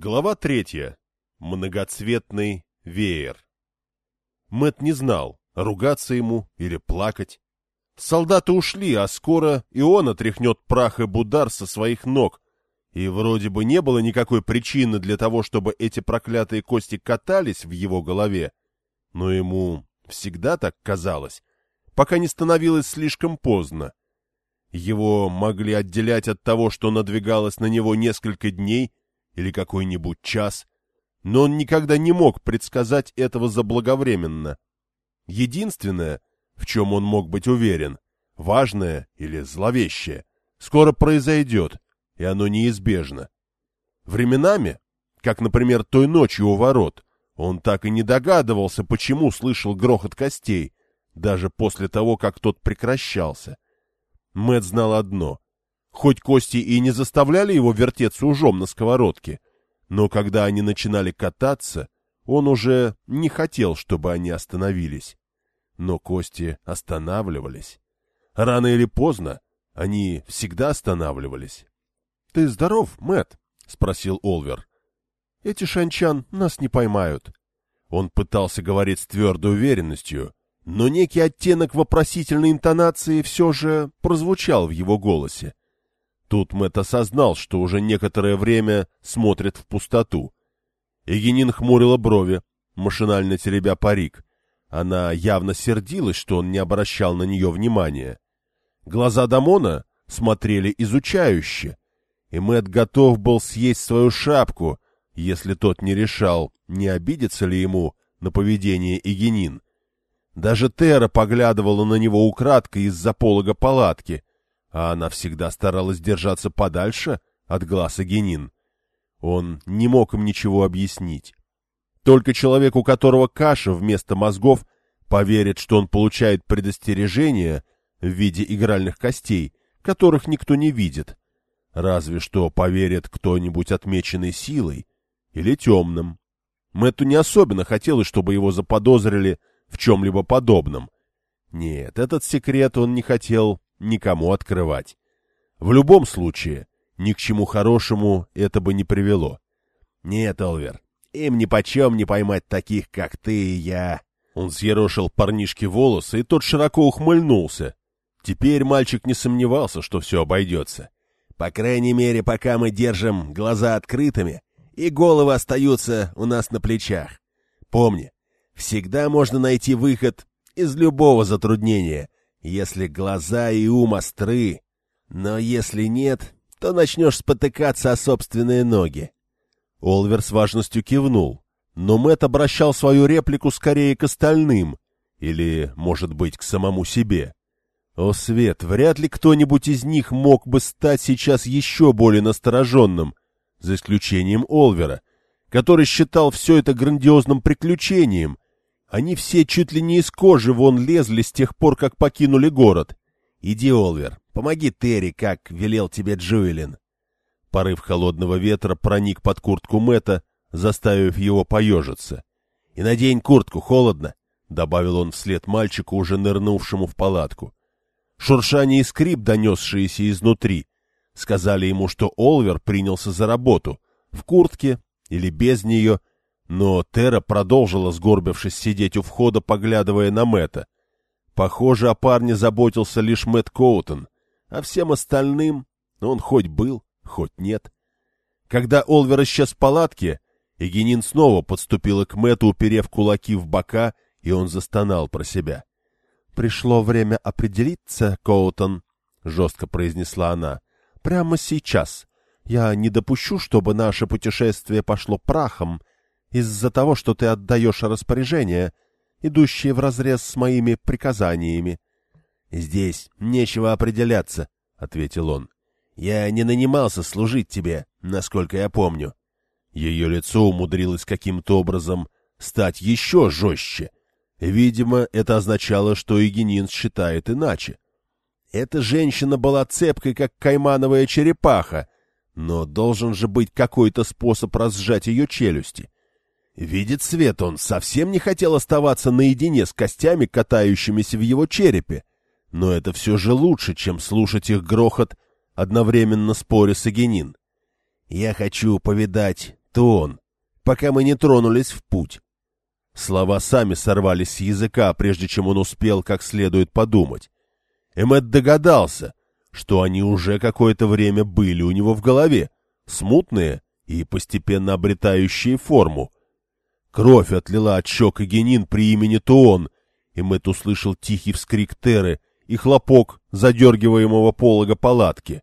Глава третья. Многоцветный веер. Мэт не знал, ругаться ему или плакать. Солдаты ушли, а скоро и он отряхнет прах и будар со своих ног. И вроде бы не было никакой причины для того, чтобы эти проклятые кости катались в его голове. Но ему всегда так казалось, пока не становилось слишком поздно. Его могли отделять от того, что надвигалось на него несколько дней или какой-нибудь час, но он никогда не мог предсказать этого заблаговременно. Единственное, в чем он мог быть уверен, важное или зловещее, скоро произойдет, и оно неизбежно. Временами, как, например, той ночью у ворот, он так и не догадывался, почему слышал грохот костей, даже после того, как тот прекращался. Мэт знал одно Хоть кости и не заставляли его вертеться ужом на сковородке, но когда они начинали кататься, он уже не хотел, чтобы они остановились. Но кости останавливались. Рано или поздно они всегда останавливались. — Ты здоров, Мэт? спросил Олвер. — Эти шанчан нас не поймают. Он пытался говорить с твердой уверенностью, но некий оттенок вопросительной интонации все же прозвучал в его голосе. Тут Мэтт осознал, что уже некоторое время смотрит в пустоту. Егенин хмурила брови, машинально теребя парик. Она явно сердилась, что он не обращал на нее внимания. Глаза Дамона смотрели изучающе, и Мэтт готов был съесть свою шапку, если тот не решал, не обидится ли ему на поведение Егенин. Даже Тера поглядывала на него украдкой из-за полога палатки — а она всегда старалась держаться подальше от глаз Агенин. Он не мог им ничего объяснить. Только человек, у которого каша вместо мозгов, поверит, что он получает предостережение в виде игральных костей, которых никто не видит. Разве что поверит кто-нибудь отмеченный силой или темным. Мэтту не особенно хотелось, чтобы его заподозрили в чем-либо подобном. Нет, этот секрет он не хотел никому открывать. В любом случае, ни к чему хорошему это бы не привело. Нет, Олвер, им ни почем не поймать таких, как ты и я. Он съерошил парнишке волосы, и тот широко ухмыльнулся. Теперь мальчик не сомневался, что все обойдется. По крайней мере, пока мы держим глаза открытыми, и головы остаются у нас на плечах. Помни, всегда можно найти выход из любого затруднения, если глаза и ум остры. Но если нет, то начнешь спотыкаться о собственные ноги. Олвер с важностью кивнул, но Мэт обращал свою реплику скорее к остальным, или, может быть, к самому себе. О, Свет, вряд ли кто-нибудь из них мог бы стать сейчас еще более настороженным, за исключением Олвера, который считал все это грандиозным приключением — они все чуть ли не из кожи вон лезли с тех пор, как покинули город. Иди, Олвер, помоги Терри, как велел тебе Джуэлин. Порыв холодного ветра проник под куртку Мэта, заставив его поежиться. — И надень куртку, холодно, — добавил он вслед мальчику, уже нырнувшему в палатку. Шуршание и скрип, донесшиеся изнутри, сказали ему, что Олвер принялся за работу, в куртке или без нее, но Тера продолжила, сгорбившись, сидеть у входа, поглядывая на Мэтта. Похоже, о парне заботился лишь Мэтт Коутон, а всем остальным он хоть был, хоть нет. Когда Олвер исчез в палатке, Егенин снова подступила к Мэтту, уперев кулаки в бока, и он застонал про себя. — Пришло время определиться, Коутон, — жестко произнесла она. — Прямо сейчас. Я не допущу, чтобы наше путешествие пошло прахом, из-за того, что ты отдаешь распоряжения, идущие вразрез с моими приказаниями. — Здесь нечего определяться, — ответил он. — Я не нанимался служить тебе, насколько я помню. Ее лицо умудрилось каким-то образом стать еще жестче. Видимо, это означало, что Егенин считает иначе. Эта женщина была цепкой, как каймановая черепаха, но должен же быть какой-то способ разжать ее челюсти. Видит свет, он совсем не хотел оставаться наедине с костями, катающимися в его черепе. Но это все же лучше, чем слушать их грохот, одновременно споря с Агенин. «Я хочу повидать Туон, пока мы не тронулись в путь. Слова сами сорвались с языка, прежде чем он успел как следует подумать. Эммет догадался, что они уже какое-то время были у него в голове, смутные и постепенно обретающие форму. Кровь отлила от щек Генин при имени Туон, и Мэтт услышал тихий вскрик Теры и хлопок задергиваемого полога палатки.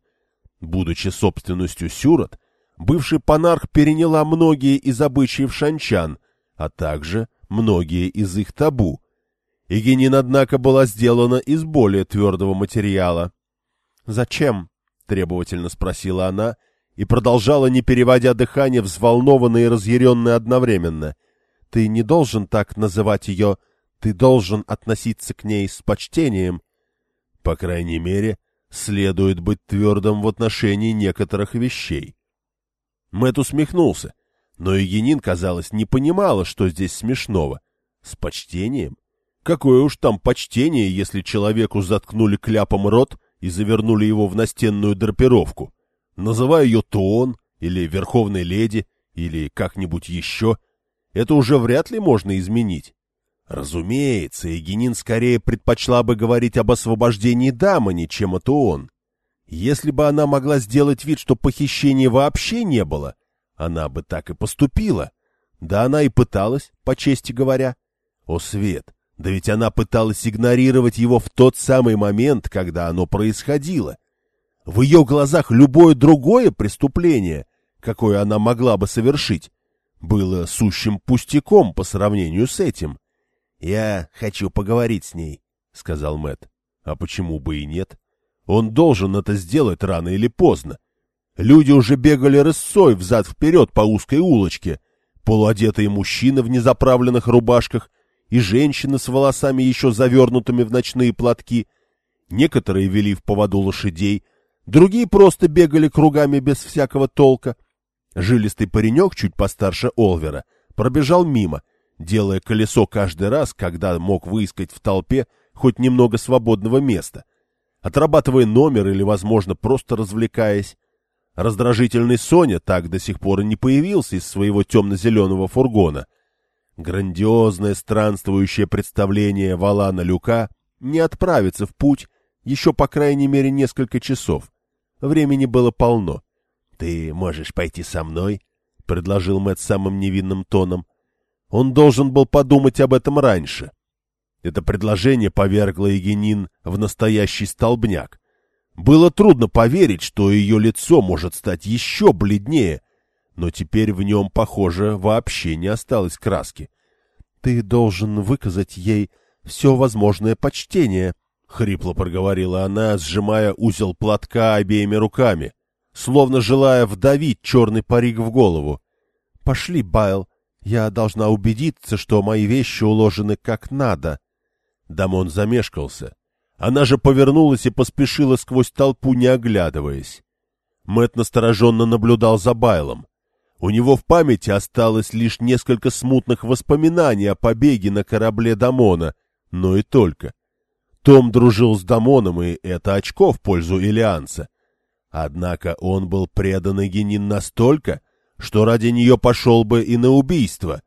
Будучи собственностью Сюрот, бывший панарх переняла многие из обычаев шанчан, а также многие из их табу. Игенин, однако, была сделана из более твердого материала. «Зачем?» — требовательно спросила она и продолжала, не переводя дыхание, взволнованно и разъяренная одновременно. «Ты не должен так называть ее, ты должен относиться к ней с почтением». «По крайней мере, следует быть твердым в отношении некоторых вещей». Мэт усмехнулся, но Егенин, казалось, не понимала, что здесь смешного. С почтением? Какое уж там почтение, если человеку заткнули кляпом рот и завернули его в настенную драпировку. Называя ее Туон или Верховной Леди или как-нибудь еще, это уже вряд ли можно изменить. Разумеется, Егенин скорее предпочла бы говорить об освобождении Дамани, чем о Туон. Если бы она могла сделать вид, что похищения вообще не было, она бы так и поступила. Да она и пыталась, по чести говоря. О, Свет, да ведь она пыталась игнорировать его в тот самый момент, когда оно происходило. В ее глазах любое другое преступление, какое она могла бы совершить, было сущим пустяком по сравнению с этим. — Я хочу поговорить с ней, — сказал Мэт. А почему бы и нет? Он должен это сделать рано или поздно. Люди уже бегали рысцой взад-вперед по узкой улочке. Полуодетые мужчины в незаправленных рубашках и женщины с волосами еще завернутыми в ночные платки. Некоторые вели в поводу лошадей, другие просто бегали кругами без всякого толка. Жилистый паренек, чуть постарше Олвера, пробежал мимо, делая колесо каждый раз, когда мог выискать в толпе хоть немного свободного места, отрабатывая номер или, возможно, просто развлекаясь. Раздражительный Соня так до сих пор и не появился из своего темно-зеленого фургона. Грандиозное странствующее представление Валана Люка не отправится в путь еще по крайней мере несколько часов. Времени было полно. — Ты можешь пойти со мной? — предложил Мэтт самым невинным тоном. Он должен был подумать об этом раньше. Это предложение повергло Егенин в настоящий столбняк. Было трудно поверить, что ее лицо может стать еще бледнее, но теперь в нем, похоже, вообще не осталось краски. — Ты должен выказать ей все возможное почтение, — хрипло проговорила она, сжимая узел платка обеими руками, словно желая вдавить черный парик в голову. — Пошли, Байл, я должна убедиться, что мои вещи уложены как надо. Дамон замешкался. Она же повернулась и поспешила сквозь толпу, не оглядываясь. Мэт настороженно наблюдал за Байлом. У него в памяти осталось лишь несколько смутных воспоминаний о побеге на корабле Дамона, но и только. Том дружил с Дамоном, и это очко в пользу Илианца. Однако он был предан Эгенин настолько, что ради нее пошел бы и на убийство,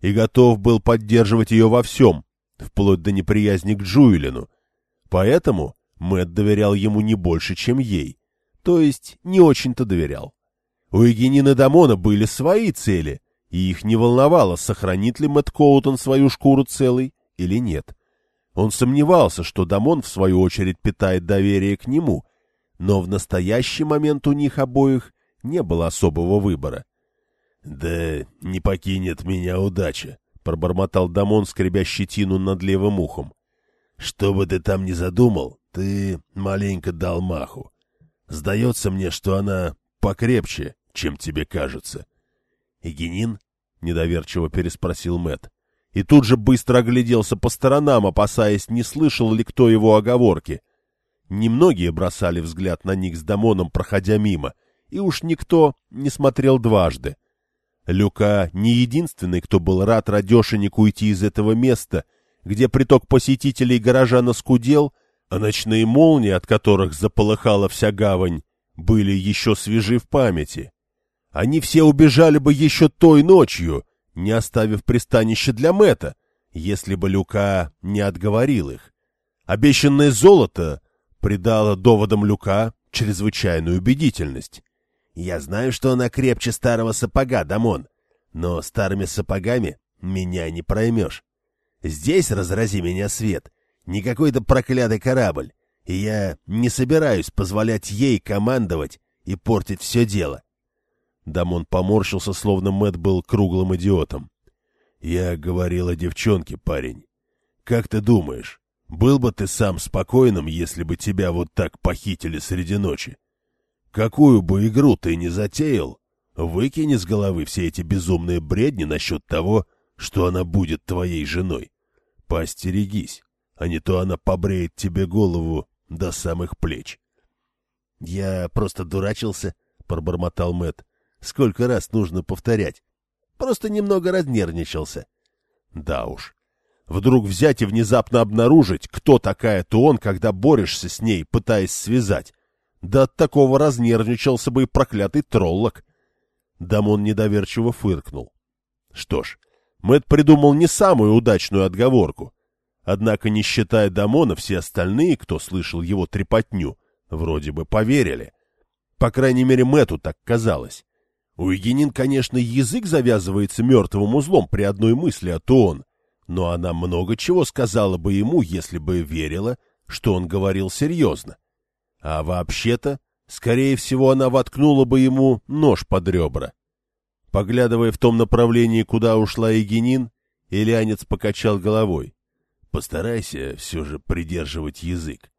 и готов был поддерживать ее во всем, вплоть до неприязни к Джуэлину. Поэтому Мэтт доверял ему не больше, чем ей, то есть не очень-то доверял. У Егенины Дамона были свои цели, и их не волновало, сохранит ли Мэтт Коутон свою шкуру целой или нет. Он сомневался, что Дамон, в свою очередь, питает доверие к нему, но в настоящий момент у них обоих не было особого выбора. — Да не покинет меня удача, — пробормотал Дамон, скребя щетину над левым ухом. — Что бы ты там ни задумал, ты маленько дал маху. Сдается мне, что она покрепче, чем тебе кажется. — Егенин? — недоверчиво переспросил Мэт, И тут же быстро огляделся по сторонам, опасаясь, не слышал ли кто его оговорки. Немногие бросали взгляд на них с Дамоном, проходя мимо, и уж никто не смотрел дважды. Люка не единственный, кто был рад радешенек уйти из этого места, где приток посетителей горожана скудел, а ночные молнии, от которых заполыхала вся гавань, были еще свежи в памяти. Они все убежали бы еще той ночью, не оставив пристанище для Мэта, если бы Люка не отговорил их. Обещанное золото придало доводам Люка чрезвычайную убедительность. Я знаю, что она крепче старого сапога, Дамон, но старыми сапогами меня не проймешь. Здесь, разрази меня свет, не какой-то проклятый корабль, и я не собираюсь позволять ей командовать и портить все дело. Дамон поморщился, словно Мэт был круглым идиотом. Я говорил о девчонке, парень. Как ты думаешь, был бы ты сам спокойным, если бы тебя вот так похитили среди ночи? Какую бы игру ты ни затеял, выкини с головы все эти безумные бредни насчет того, что она будет твоей женой. Поостерегись, а не то она побреет тебе голову до самых плеч. — Я просто дурачился, — пробормотал Мэт. Сколько раз нужно повторять? Просто немного разнервничался. Да уж. Вдруг взять и внезапно обнаружить, кто такая то он, когда борешься с ней, пытаясь связать. Да от такого разнервничался бы и проклятый троллок. Дамон недоверчиво фыркнул. Что ж, Мэт придумал не самую удачную отговорку. Однако, не считая Дамона, все остальные, кто слышал его трепотню, вроде бы поверили. По крайней мере, Мэту так казалось. У Егенин, конечно, язык завязывается мертвым узлом при одной мысли о Туон, но она много чего сказала бы ему, если бы верила, что он говорил серьезно. А вообще-то, скорее всего, она воткнула бы ему нож под ребра. Поглядывая в том направлении, куда ушла Егенин, Ильянец покачал головой. Постарайся все же придерживать язык.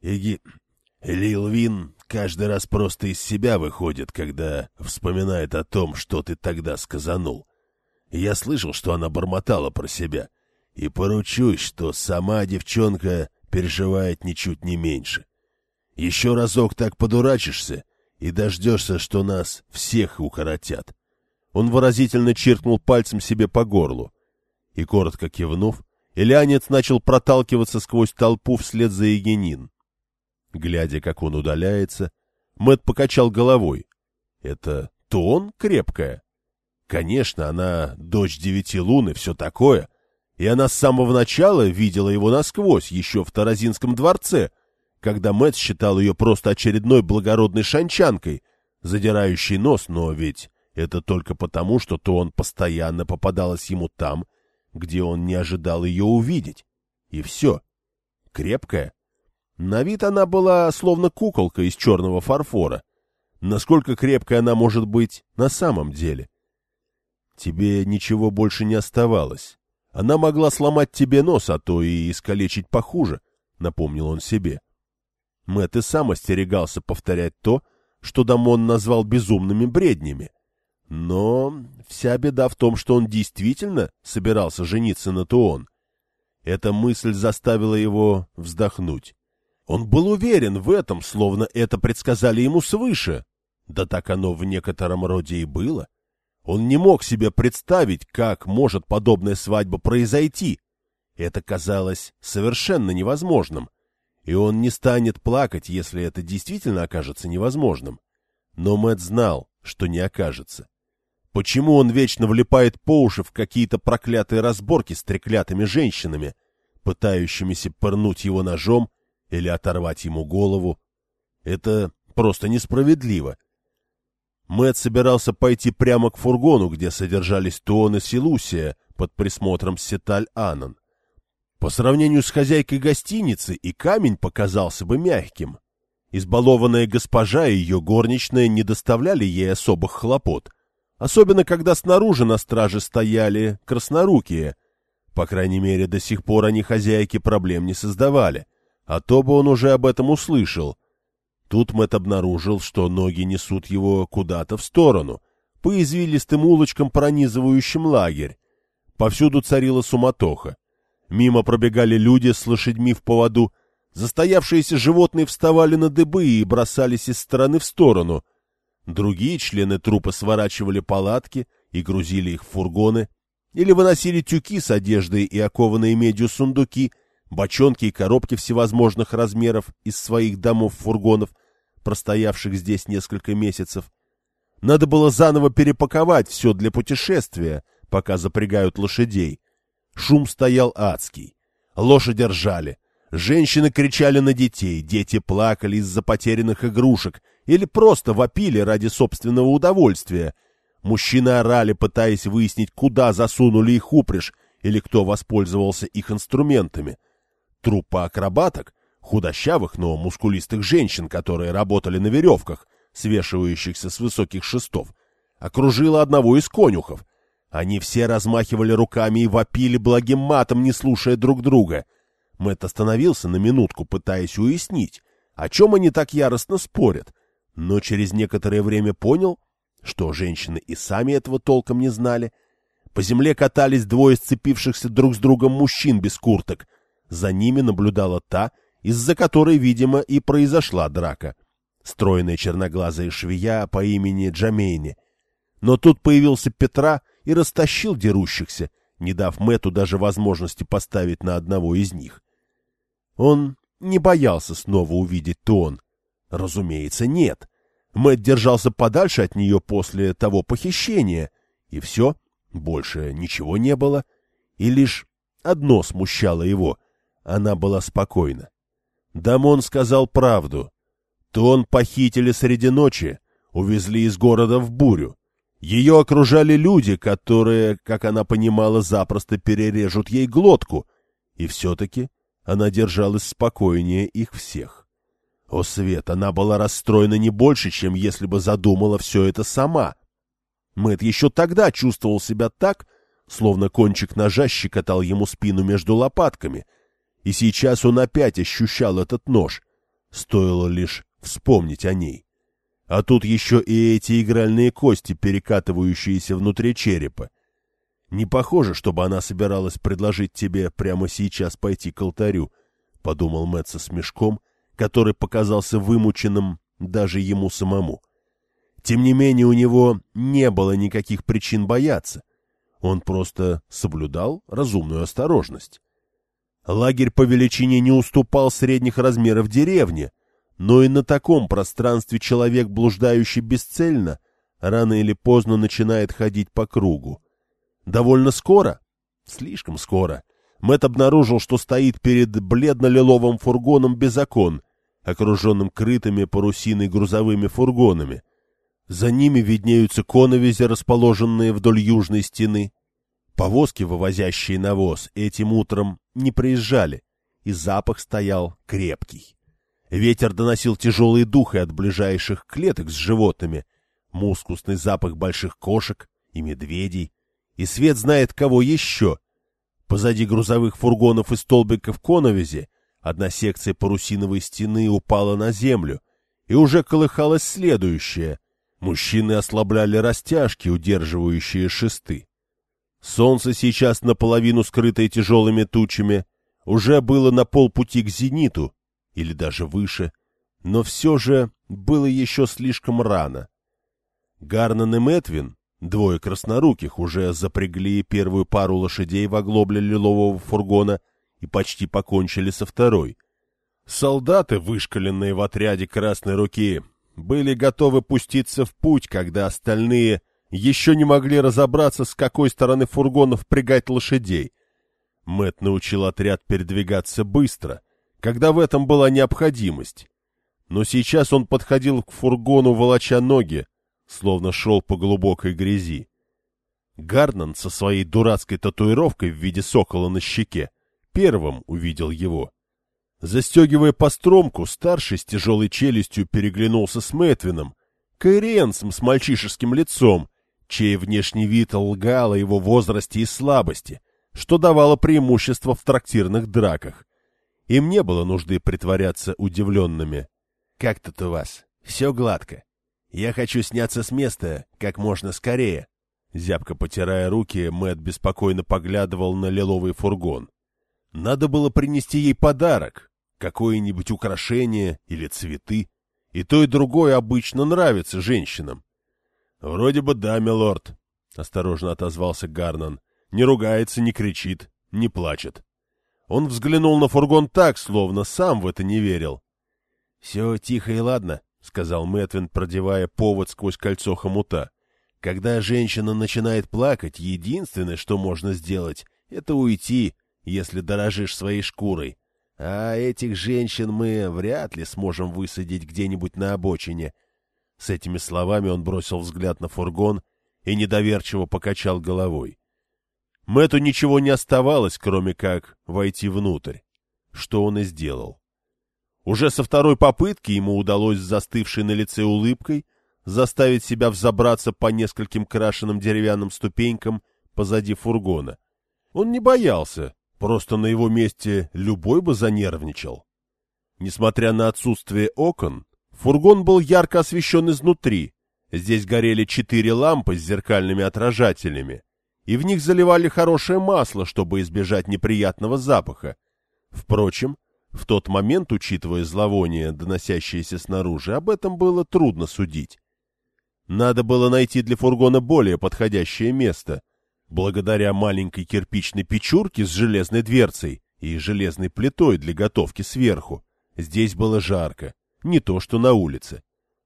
Иги... Лилвин каждый раз просто из себя выходит, когда вспоминает о том, что ты тогда сказанул. Я слышал, что она бормотала про себя, и поручусь, что сама девчонка переживает ничуть не меньше. Еще разок так подурачишься, и дождешься, что нас всех укоротят. Он выразительно чиркнул пальцем себе по горлу, и, коротко кивнув, Илянец начал проталкиваться сквозь толпу вслед за Егенин. Глядя, как он удаляется, Мэт покачал головой. Это то он крепкая? Конечно, она дочь девяти лун и все такое. И она с самого начала видела его насквозь, еще в Таразинском дворце, когда Мэт считал ее просто очередной благородной шанчанкой, задирающей нос, но ведь это только потому, что то он постоянно попадалась ему там, где он не ожидал ее увидеть. И все. Крепкая, на вид она была словно куколка из черного фарфора. Насколько крепкой она может быть на самом деле? Тебе ничего больше не оставалось. Она могла сломать тебе нос, а то и искалечить похуже, — напомнил он себе. Мэтт и сам остерегался повторять то, что Дамон назвал безумными бреднями. Но вся беда в том, что он действительно собирался жениться на Туон. Эта мысль заставила его вздохнуть. Он был уверен в этом, словно это предсказали ему свыше. Да так оно в некотором роде и было. Он не мог себе представить, как может подобная свадьба произойти. Это казалось совершенно невозможным. И он не станет плакать, если это действительно окажется невозможным. Но Мэтт знал, что не окажется. Почему он вечно влипает по уши в какие-то проклятые разборки с треклятыми женщинами, пытающимися пырнуть его ножом или оторвать ему голову. Это просто несправедливо. Мэт собирался пойти прямо к фургону, где содержались Туон и Силусия под присмотром Сеталь-Анан. По сравнению с хозяйкой гостиницы и камень показался бы мягким. Избалованная госпожа и ее горничная не доставляли ей особых хлопот, особенно когда снаружи на страже стояли краснорукие. По крайней мере, до сих пор они хозяйке проблем не создавали — а то бы он уже об этом услышал. Тут Мэт обнаружил, что ноги несут его куда-то в сторону, по извилистым улочкам, пронизывающим лагерь. Повсюду царила суматоха. Мимо пробегали люди с лошадьми в поводу, застоявшиеся животные вставали на дыбы и бросались из стороны в сторону. Другие члены трупа сворачивали палатки и грузили их в фургоны, или выносили тюки с одеждой и окованные медью сундуки — бочонки и коробки всевозможных размеров из своих домов-фургонов, простоявших здесь несколько месяцев. Надо было заново перепаковать все для путешествия, пока запрягают лошадей. Шум стоял адский. Лошади ржали. Женщины кричали на детей, дети плакали из-за потерянных игрушек или просто вопили ради собственного удовольствия. Мужчины орали, пытаясь выяснить, куда засунули их упряжь или кто воспользовался их инструментами. Труппа акробаток, худощавых, но мускулистых женщин, которые работали на веревках, свешивающихся с высоких шестов, окружила одного из конюхов. Они все размахивали руками и вопили благим матом, не слушая друг друга. Мэтт остановился на минутку, пытаясь уяснить, о чем они так яростно спорят, но через некоторое время понял, что женщины и сами этого толком не знали. По земле катались двое сцепившихся друг с другом мужчин без курток. За ними наблюдала та, из-за которой, видимо, и произошла драка. Стройная черноглазая швея по имени Джамейни. Но тут появился Петра и растащил дерущихся, не дав Мэту даже возможности поставить на одного из них. Он не боялся снова увидеть Тон. Разумеется, нет. Мэтт держался подальше от нее после того похищения, и все, больше ничего не было. И лишь одно смущало его — она была спокойна. Дамон сказал правду. Тон похитили среди ночи, увезли из города в бурю. Ее окружали люди, которые, как она понимала, запросто перережут ей глотку, и все-таки она держалась спокойнее их всех. О, Свет, она была расстроена не больше, чем если бы задумала все это сама. Мэт еще тогда чувствовал себя так, словно кончик ножа щекотал ему спину между лопатками, и сейчас он опять ощущал этот нож. Стоило лишь вспомнить о ней. А тут еще и эти игральные кости, перекатывающиеся внутри черепа. Не похоже, чтобы она собиралась предложить тебе прямо сейчас пойти к алтарю, — подумал Мэтт со смешком, который показался вымученным даже ему самому. Тем не менее, у него не было никаких причин бояться. Он просто соблюдал разумную осторожность. Лагерь по величине не уступал средних размеров деревни, но и на таком пространстве человек, блуждающий бесцельно, рано или поздно начинает ходить по кругу. Довольно скоро, слишком скоро, Мэт обнаружил, что стоит перед бледно-лиловым фургоном без окон, окруженным крытыми парусиной грузовыми фургонами. За ними виднеются коновизи, расположенные вдоль южной стены. Повозки, вывозящие навоз, этим утром не приезжали, и запах стоял крепкий. Ветер доносил тяжелые духи от ближайших клеток с животными, мускусный запах больших кошек и медведей, и свет знает кого еще. Позади грузовых фургонов и столбиков коновизи одна секция парусиновой стены упала на землю, и уже колыхалась следующая. Мужчины ослабляли растяжки, удерживающие шесты. Солнце сейчас наполовину скрытое тяжелыми тучами, уже было на полпути к зениту, или даже выше, но все же было еще слишком рано. Гарнан и Мэтвин Двое красноруких уже запрягли первую пару лошадей в оглобле лилового фургона и почти покончили со второй. Солдаты, вышкаленные в отряде Красной Руки, были готовы пуститься в путь, когда остальные еще не могли разобраться, с какой стороны фургона впрягать лошадей. Мэт научил отряд передвигаться быстро, когда в этом была необходимость. Но сейчас он подходил к фургону, волоча ноги, словно шел по глубокой грязи. Гарнан со своей дурацкой татуировкой в виде сокола на щеке первым увидел его. Застегивая постромку, старший с тяжелой челюстью переглянулся с Мэтвином, каириенцем с мальчишеским лицом, чей внешний вид лгал о его возрасте и слабости, что давало преимущество в трактирных драках. Им не было нужды притворяться удивленными. — Как тут у вас? Все гладко? Я хочу сняться с места как можно скорее. Зябко потирая руки, Мэт беспокойно поглядывал на лиловый фургон. Надо было принести ей подарок, какое-нибудь украшение или цветы. И то, и другое обычно нравится женщинам. — Вроде бы да, милорд, — осторожно отозвался Гарнан. Не ругается, не кричит, не плачет. Он взглянул на фургон так, словно сам в это не верил. — Все тихо и ладно, — сказал Мэтвин, продевая повод сквозь кольцо хомута. Когда женщина начинает плакать, единственное, что можно сделать, это уйти, если дорожишь своей шкурой. А этих женщин мы вряд ли сможем высадить где-нибудь на обочине. С этими словами он бросил взгляд на фургон и недоверчиво покачал головой. Мэту ничего не оставалось, кроме как войти внутрь, что он и сделал. Уже со второй попытки ему удалось с застывшей на лице улыбкой заставить себя взобраться по нескольким крашенным деревянным ступенькам позади фургона. Он не боялся, просто на его месте любой бы занервничал. Несмотря на отсутствие окон, фургон был ярко освещен изнутри. Здесь горели четыре лампы с зеркальными отражателями, и в них заливали хорошее масло, чтобы избежать неприятного запаха. Впрочем, в тот момент, учитывая зловоние, доносящееся снаружи, об этом было трудно судить. Надо было найти для фургона более подходящее место. Благодаря маленькой кирпичной печурке с железной дверцей и железной плитой для готовки сверху, здесь было жарко, не то что на улице.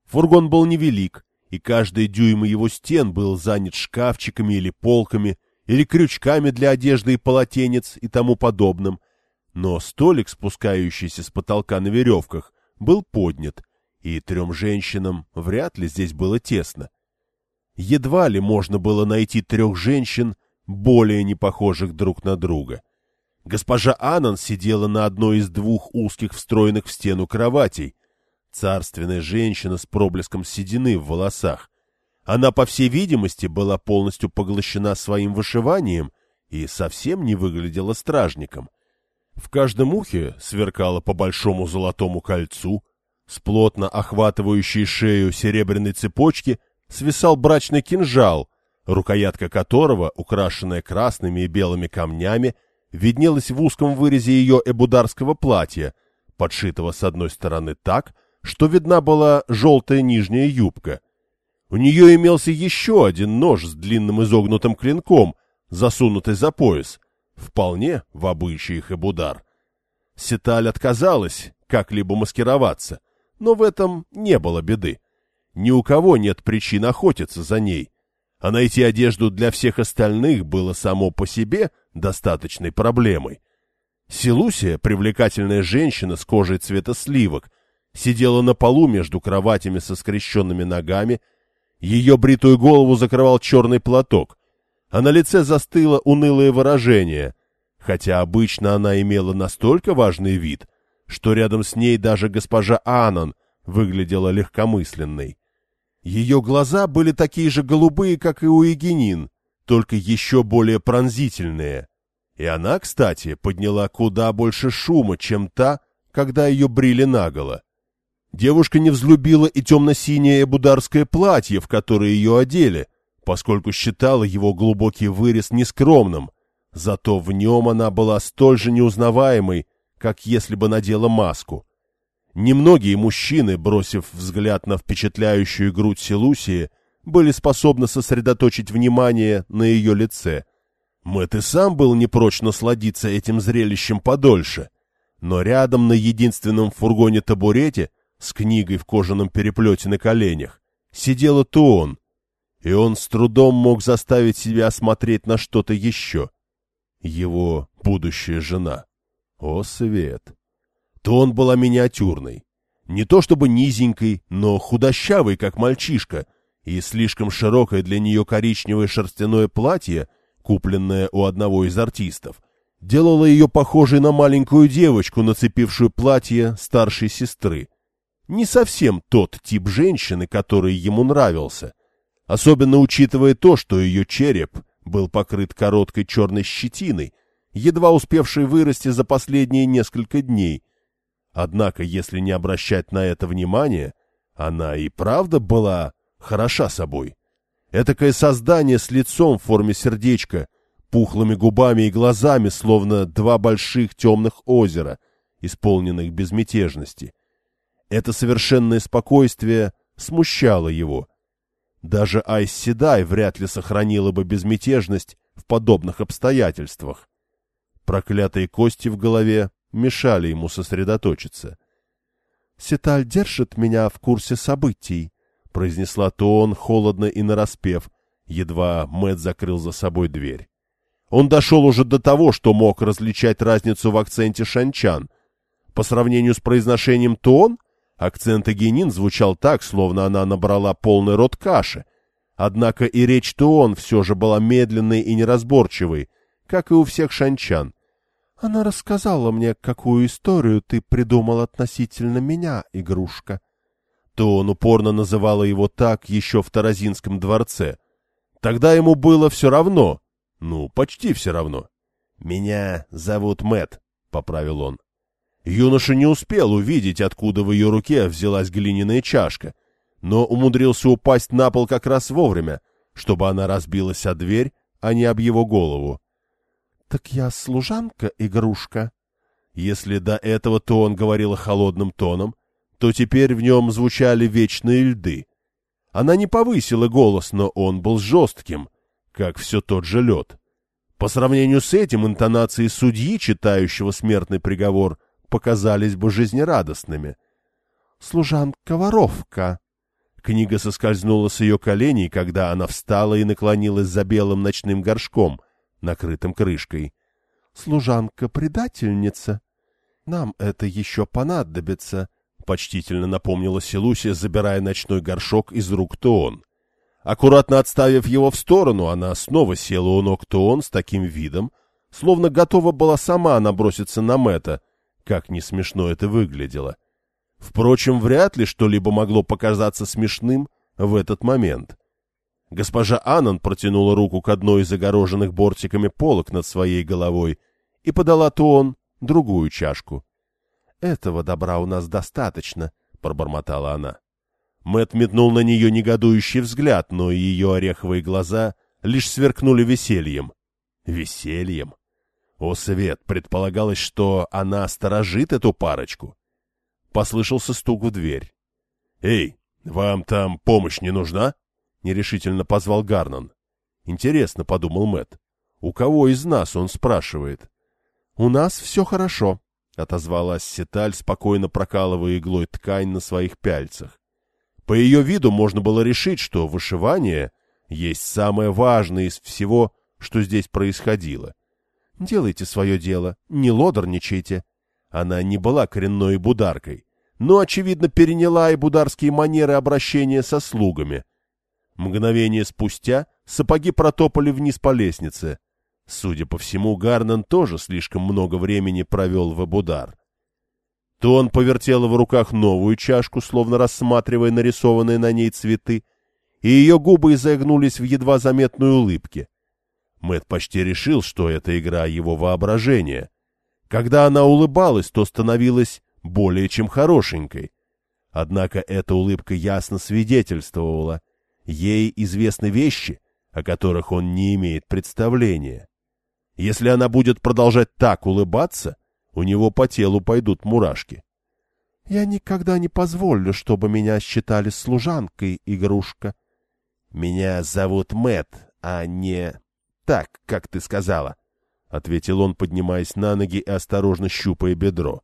Фургон был невелик, и каждый дюйм его стен был занят шкафчиками или полками, или крючками для одежды и полотенец и тому подобным — но столик, спускающийся с потолка на веревках, был поднят, и трем женщинам вряд ли здесь было тесно. Едва ли можно было найти трех женщин, более не похожих друг на друга. Госпожа Анан сидела на одной из двух узких встроенных в стену кроватей. Царственная женщина с проблеском седины в волосах. Она, по всей видимости, была полностью поглощена своим вышиванием и совсем не выглядела стражником — в каждом ухе сверкало по большому золотому кольцу, с плотно охватывающей шею серебряной цепочки свисал брачный кинжал, рукоятка которого, украшенная красными и белыми камнями, виднелась в узком вырезе ее эбударского платья, подшитого с одной стороны так, что видна была желтая нижняя юбка. У нее имелся еще один нож с длинным изогнутым клинком, засунутый за пояс — Вполне в обычаях и будар. Сеталь отказалась как-либо маскироваться, но в этом не было беды. Ни у кого нет причин охотиться за ней, а найти одежду для всех остальных было само по себе достаточной проблемой. Селусия, привлекательная женщина с кожей цвета сливок, сидела на полу между кроватями со скрещенными ногами, ее бритую голову закрывал черный платок, а на лице застыло унылое выражение, хотя обычно она имела настолько важный вид, что рядом с ней даже госпожа Анан выглядела легкомысленной. Ее глаза были такие же голубые, как и у Егенин, только еще более пронзительные. И она, кстати, подняла куда больше шума, чем та, когда ее брили наголо. Девушка не взлюбила и темно-синее бударское платье, в которое ее одели, поскольку считала его глубокий вырез нескромным, зато в нем она была столь же неузнаваемой, как если бы надела маску. Немногие мужчины, бросив взгляд на впечатляющую грудь Селусии, были способны сосредоточить внимание на ее лице. Мэтт и сам был не прочь насладиться этим зрелищем подольше, но рядом на единственном фургоне-табурете с книгой в кожаном переплете на коленях сидела Туон, и он с трудом мог заставить себя смотреть на что-то еще. Его будущая жена. О, свет! Тон была миниатюрной. Не то чтобы низенькой, но худощавой, как мальчишка, и слишком широкое для нее коричневое шерстяное платье, купленное у одного из артистов, делало ее похожей на маленькую девочку, нацепившую платье старшей сестры. Не совсем тот тип женщины, который ему нравился, особенно учитывая то, что ее череп был покрыт короткой черной щетиной, едва успевшей вырасти за последние несколько дней. Однако, если не обращать на это внимания, она и правда была хороша собой. Этакое создание с лицом в форме сердечка, пухлыми губами и глазами, словно два больших темных озера, исполненных безмятежности. Это совершенное спокойствие смущало его, даже Айс Седай вряд ли сохранила бы безмятежность в подобных обстоятельствах. Проклятые кости в голове мешали ему сосредоточиться. Сеталь держит меня в курсе событий, — произнесла Туон холодно и нараспев, едва Мэт закрыл за собой дверь. Он дошел уже до того, что мог различать разницу в акценте шанчан. По сравнению с произношением Туон, акцент Агенин звучал так, словно она набрала полный рот каши. Однако и речь Туон все же была медленной и неразборчивой, как и у всех шанчан. Она рассказала мне, какую историю ты придумал относительно меня, игрушка. То он упорно называла его так еще в Таразинском дворце. Тогда ему было все равно. Ну, почти все равно. «Меня зовут Мэт, поправил он. Юноша не успел увидеть, откуда в ее руке взялась глиняная чашка, но умудрился упасть на пол как раз вовремя, чтобы она разбилась о дверь, а не об его голову. «Так я служанка-игрушка». Если до этого то он говорил холодным тоном, то теперь в нем звучали вечные льды. Она не повысила голос, но он был жестким, как все тот же лед. По сравнению с этим интонации судьи, читающего смертный приговор, показались бы жизнерадостными. «Служанка-воровка». Книга соскользнула с ее коленей, когда она встала и наклонилась за белым ночным горшком — накрытым крышкой. «Служанка-предательница. Нам это еще понадобится», — почтительно напомнила Селусия, забирая ночной горшок из рук Тоон. Аккуратно отставив его в сторону, она снова села у ног Тоон с таким видом, словно готова была сама наброситься на Мэтта, как не смешно это выглядело. Впрочем, вряд ли что-либо могло показаться смешным в этот момент. Госпожа Аннан протянула руку к одной из огороженных бортиками полок над своей головой и подала Туон другую чашку. — Этого добра у нас достаточно, — пробормотала она. Мэт метнул на нее негодующий взгляд, но ее ореховые глаза лишь сверкнули весельем. Весельем? О, Свет, предполагалось, что она сторожит эту парочку. Послышался стук в дверь. — Эй, вам там помощь не нужна? — нерешительно позвал Гарнан. «Интересно», — подумал Мэт. «У кого из нас?» — он спрашивает. «У нас все хорошо», — отозвалась Сеталь, спокойно прокалывая иглой ткань на своих пяльцах. По ее виду можно было решить, что вышивание есть самое важное из всего, что здесь происходило. «Делайте свое дело, не лодорничайте». Она не была коренной бударкой, но, очевидно, переняла и бударские манеры обращения со слугами — Мгновение спустя сапоги протопали вниз по лестнице. Судя по всему, Гарнан тоже слишком много времени провел в Абудар. То он повертел в руках новую чашку, словно рассматривая нарисованные на ней цветы, и ее губы изогнулись в едва заметной улыбке. Мэт почти решил, что это игра его воображения. Когда она улыбалась, то становилась более чем хорошенькой. Однако эта улыбка ясно свидетельствовала — Ей известны вещи, о которых он не имеет представления. Если она будет продолжать так улыбаться, у него по телу пойдут мурашки. — Я никогда не позволю, чтобы меня считали служанкой, игрушка. — Меня зовут Мэт, а не так, как ты сказала, — ответил он, поднимаясь на ноги и осторожно щупая бедро.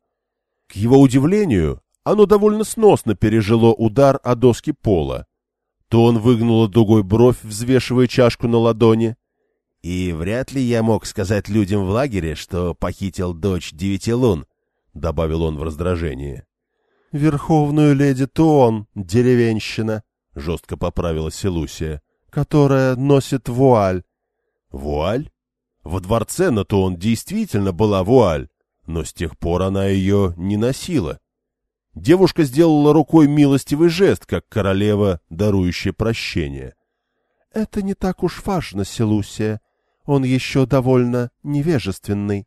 К его удивлению, оно довольно сносно пережило удар о доски пола то он выгнула дугой бровь, взвешивая чашку на ладони. «И вряд ли я мог сказать людям в лагере, что похитил дочь девяти лун», — добавил он в раздражении. «Верховную леди Туон, деревенщина», — жестко поправила Селусия, — «которая носит вуаль». «Вуаль?» Во дворце на Туон действительно была вуаль, но с тех пор она ее не носила. Девушка сделала рукой милостивый жест, как королева, дарующая прощение. — Это не так уж важно, Селусия. Он еще довольно невежественный.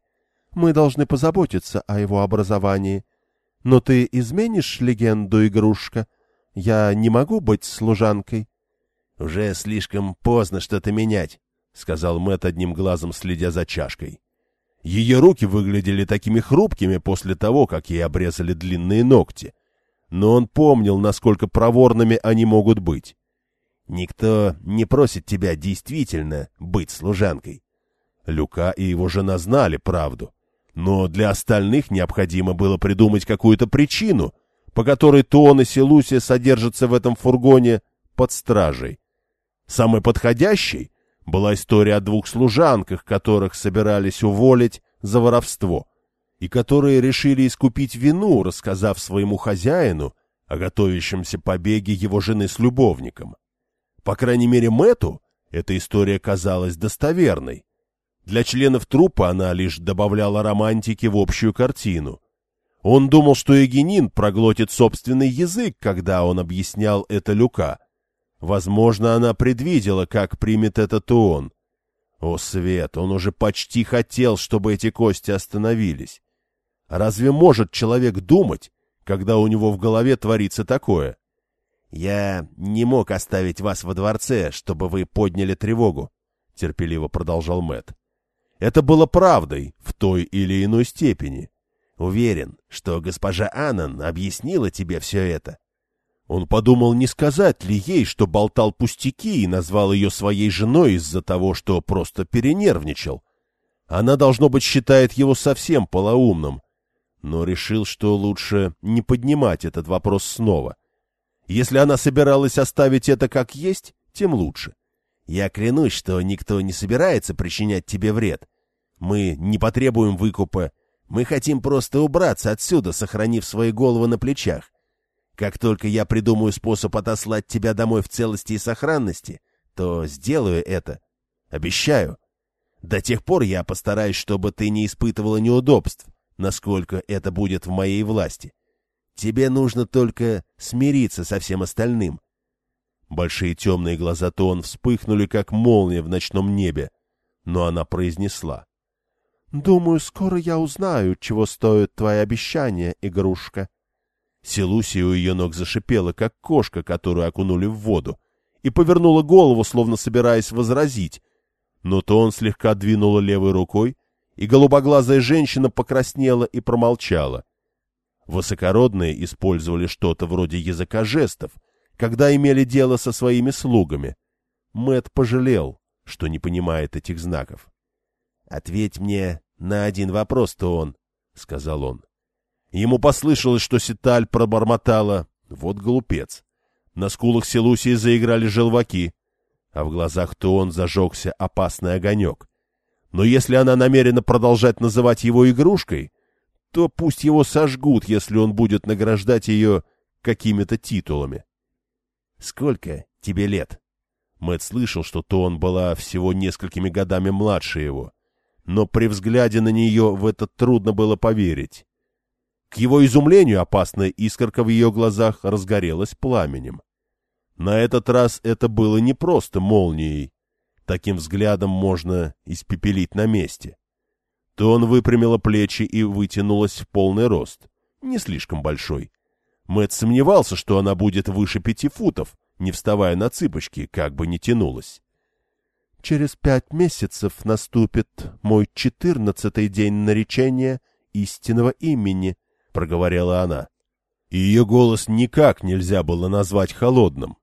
Мы должны позаботиться о его образовании. Но ты изменишь легенду, игрушка? Я не могу быть служанкой. — Уже слишком поздно что-то менять, — сказал Мэт одним глазом, следя за чашкой. Ее руки выглядели такими хрупкими после того, как ей обрезали длинные ногти. Но он помнил, насколько проворными они могут быть. Никто не просит тебя действительно быть служанкой. Люка и его жена знали правду. Но для остальных необходимо было придумать какую-то причину, по которой Туон и Селусия содержатся в этом фургоне под стражей. Самой подходящей была история о двух служанках, которых собирались уволить за воровство, и которые решили искупить вину, рассказав своему хозяину о готовящемся побеге его жены с любовником. По крайней мере, Мэту эта история казалась достоверной. Для членов трупа она лишь добавляла романтики в общую картину. Он думал, что Егенин проглотит собственный язык, когда он объяснял это Люка. Возможно, она предвидела, как примет это Туон. О, Свет, он уже почти хотел, чтобы эти кости остановились. Разве может человек думать, когда у него в голове творится такое? «Я не мог оставить вас во дворце, чтобы вы подняли тревогу», — терпеливо продолжал Мэт. Это было правдой в той или иной степени. Уверен, что госпожа Аннан объяснила тебе все это. Он подумал, не сказать ли ей, что болтал пустяки и назвал ее своей женой из-за того, что просто перенервничал. Она, должно быть, считает его совсем полоумным, но решил, что лучше не поднимать этот вопрос снова. Если она собиралась оставить это как есть, тем лучше. Я клянусь, что никто не собирается причинять тебе вред. Мы не потребуем выкупа, мы хотим просто убраться отсюда, сохранив свои головы на плечах. Как только я придумаю способ отослать тебя домой в целости и сохранности, то сделаю это. Обещаю. До тех пор я постараюсь, чтобы ты не испытывала неудобств, насколько это будет в моей власти. Тебе нужно только смириться со всем остальным. Большие темные глаза Тон вспыхнули, как молния в ночном небе, но она произнесла. — Думаю, скоро я узнаю, чего стоят твои обещания, игрушка. Селусия у ее ног зашипела, как кошка, которую окунули в воду, и повернула голову, словно собираясь возразить. Но то он слегка двинула левой рукой, и голубоглазая женщина покраснела и промолчала. Высокородные использовали что-то вроде языка жестов, когда имели дело со своими слугами. Мэт пожалел, что не понимает этих знаков. — Ответь мне на один вопрос, то он, — сказал он. Ему послышалось, что Ситаль пробормотала. Вот глупец. На скулах Селусии заиграли желваки, а в глазах Туон зажегся опасный огонек. Но если она намерена продолжать называть его игрушкой, то пусть его сожгут, если он будет награждать ее какими-то титулами. «Сколько тебе лет?» Мэт слышал, что Тон была всего несколькими годами младше его, но при взгляде на нее в это трудно было поверить. К его изумлению опасная искорка в ее глазах разгорелась пламенем. На этот раз это было не просто молнией. Таким взглядом можно испепелить на месте то он выпрямила плечи и вытянулась в полный рост, не слишком большой. Мэт сомневался, что она будет выше пяти футов, не вставая на цыпочки, как бы не тянулась. «Через пять месяцев наступит мой четырнадцатый день наречения истинного имени», — проговорила она. И ее голос никак нельзя было назвать холодным.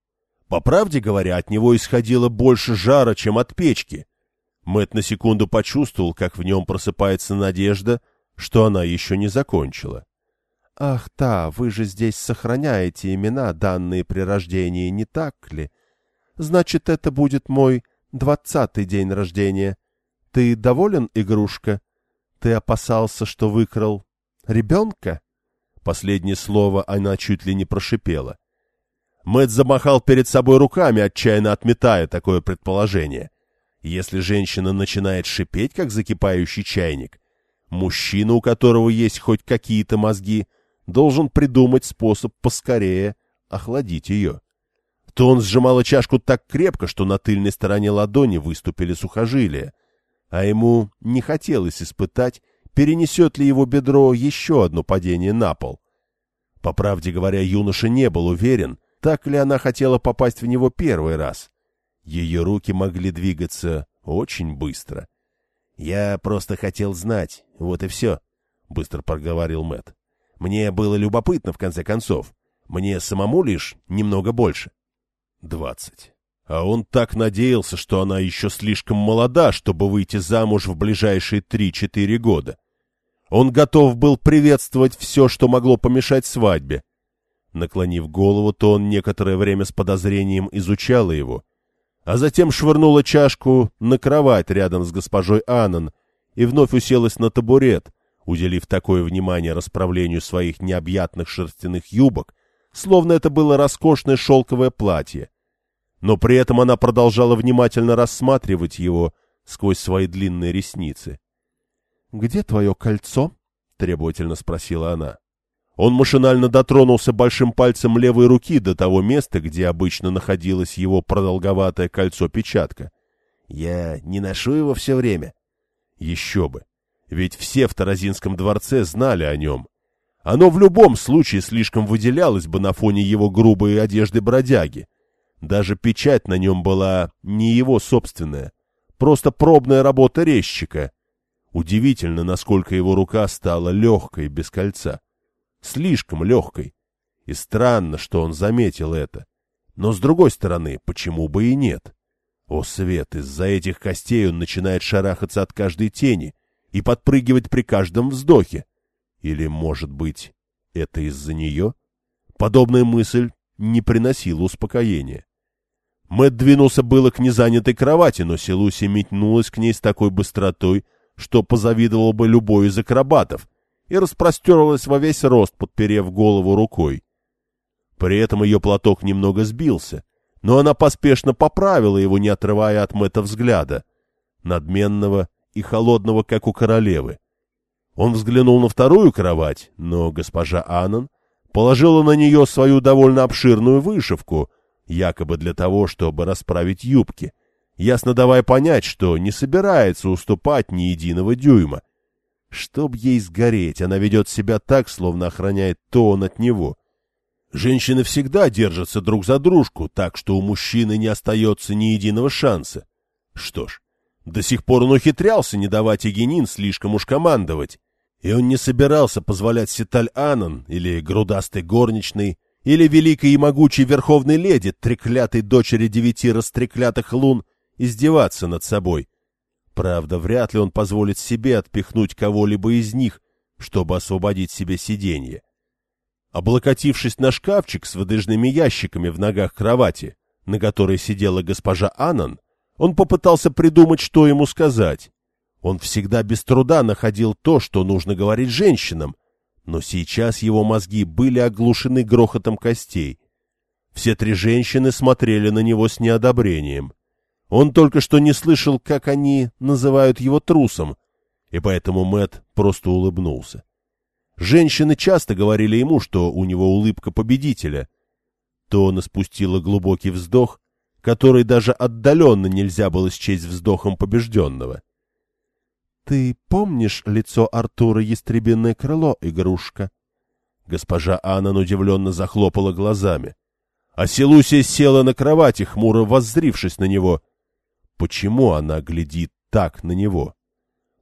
По правде говоря, от него исходило больше жара, чем от печки — Мэт на секунду почувствовал, как в нем просыпается надежда, что она еще не закончила. «Ах да, вы же здесь сохраняете имена, данные при рождении, не так ли? Значит, это будет мой двадцатый день рождения. Ты доволен, игрушка? Ты опасался, что выкрал ребенка?» Последнее слово она чуть ли не прошипела. Мэт замахал перед собой руками, отчаянно отметая такое предположение. Если женщина начинает шипеть, как закипающий чайник, мужчина, у которого есть хоть какие-то мозги, должен придумать способ поскорее охладить ее. То он сжимала чашку так крепко, что на тыльной стороне ладони выступили сухожилия, а ему не хотелось испытать, перенесет ли его бедро еще одно падение на пол. По правде говоря, юноша не был уверен, так ли она хотела попасть в него первый раз. Ее руки могли двигаться очень быстро. «Я просто хотел знать, вот и все», — быстро проговорил Мэт. «Мне было любопытно, в конце концов. Мне самому лишь немного больше». «Двадцать. А он так надеялся, что она еще слишком молода, чтобы выйти замуж в ближайшие три-четыре года. Он готов был приветствовать все, что могло помешать свадьбе. Наклонив голову, то он некоторое время с подозрением изучала его, а затем швырнула чашку на кровать рядом с госпожой Аннон и вновь уселась на табурет, уделив такое внимание расправлению своих необъятных шерстяных юбок, словно это было роскошное шелковое платье. Но при этом она продолжала внимательно рассматривать его сквозь свои длинные ресницы. — Где твое кольцо? — требовательно спросила она. Он машинально дотронулся большим пальцем левой руки до того места, где обычно находилось его продолговатое кольцо-печатка. «Я не ношу его все время». Еще бы. Ведь все в Таразинском дворце знали о нем. Оно в любом случае слишком выделялось бы на фоне его грубой одежды бродяги. Даже печать на нем была не его собственная, просто пробная работа резчика. Удивительно, насколько его рука стала легкой без кольца слишком легкой. И странно, что он заметил это. Но с другой стороны, почему бы и нет? О, Свет, из-за этих костей он начинает шарахаться от каждой тени и подпрыгивать при каждом вздохе. Или, может быть, это из-за нее? Подобная мысль не приносила успокоения. Мэт двинулся было к незанятой кровати, но Селуси метнулась к ней с такой быстротой, что позавидовал бы любой из акробатов, и распростерлась во весь рост, подперев голову рукой. При этом ее платок немного сбился, но она поспешно поправила его, не отрывая от Мэтта взгляда, надменного и холодного, как у королевы. Он взглянул на вторую кровать, но госпожа Аннон положила на нее свою довольно обширную вышивку, якобы для того, чтобы расправить юбки, ясно давая понять, что не собирается уступать ни единого дюйма, Чтоб ей сгореть, она ведет себя так, словно охраняет то от него. Женщины всегда держатся друг за дружку, так что у мужчины не остается ни единого шанса. Что ж, до сих пор он ухитрялся не давать Егенин слишком уж командовать, и он не собирался позволять Ситаль Анан или грудастой горничной или великой и могучей верховной леди, треклятой дочери девяти растреклятых лун, издеваться над собой — Правда, вряд ли он позволит себе отпихнуть кого-либо из них, чтобы освободить себе сиденье. Облокотившись на шкафчик с выдвижными ящиками в ногах кровати, на которой сидела госпожа Анан, он попытался придумать, что ему сказать. Он всегда без труда находил то, что нужно говорить женщинам, но сейчас его мозги были оглушены грохотом костей. Все три женщины смотрели на него с неодобрением. Он только что не слышал, как они называют его трусом, и поэтому Мэт просто улыбнулся. Женщины часто говорили ему, что у него улыбка победителя. То он испустила глубокий вздох, который даже отдаленно нельзя было счесть вздохом побежденного. — Ты помнишь лицо Артура Ястребиное крыло, игрушка? Госпожа Анна удивленно захлопала глазами. А Селусия села на кровати, хмуро воззрившись на него — почему она глядит так на него.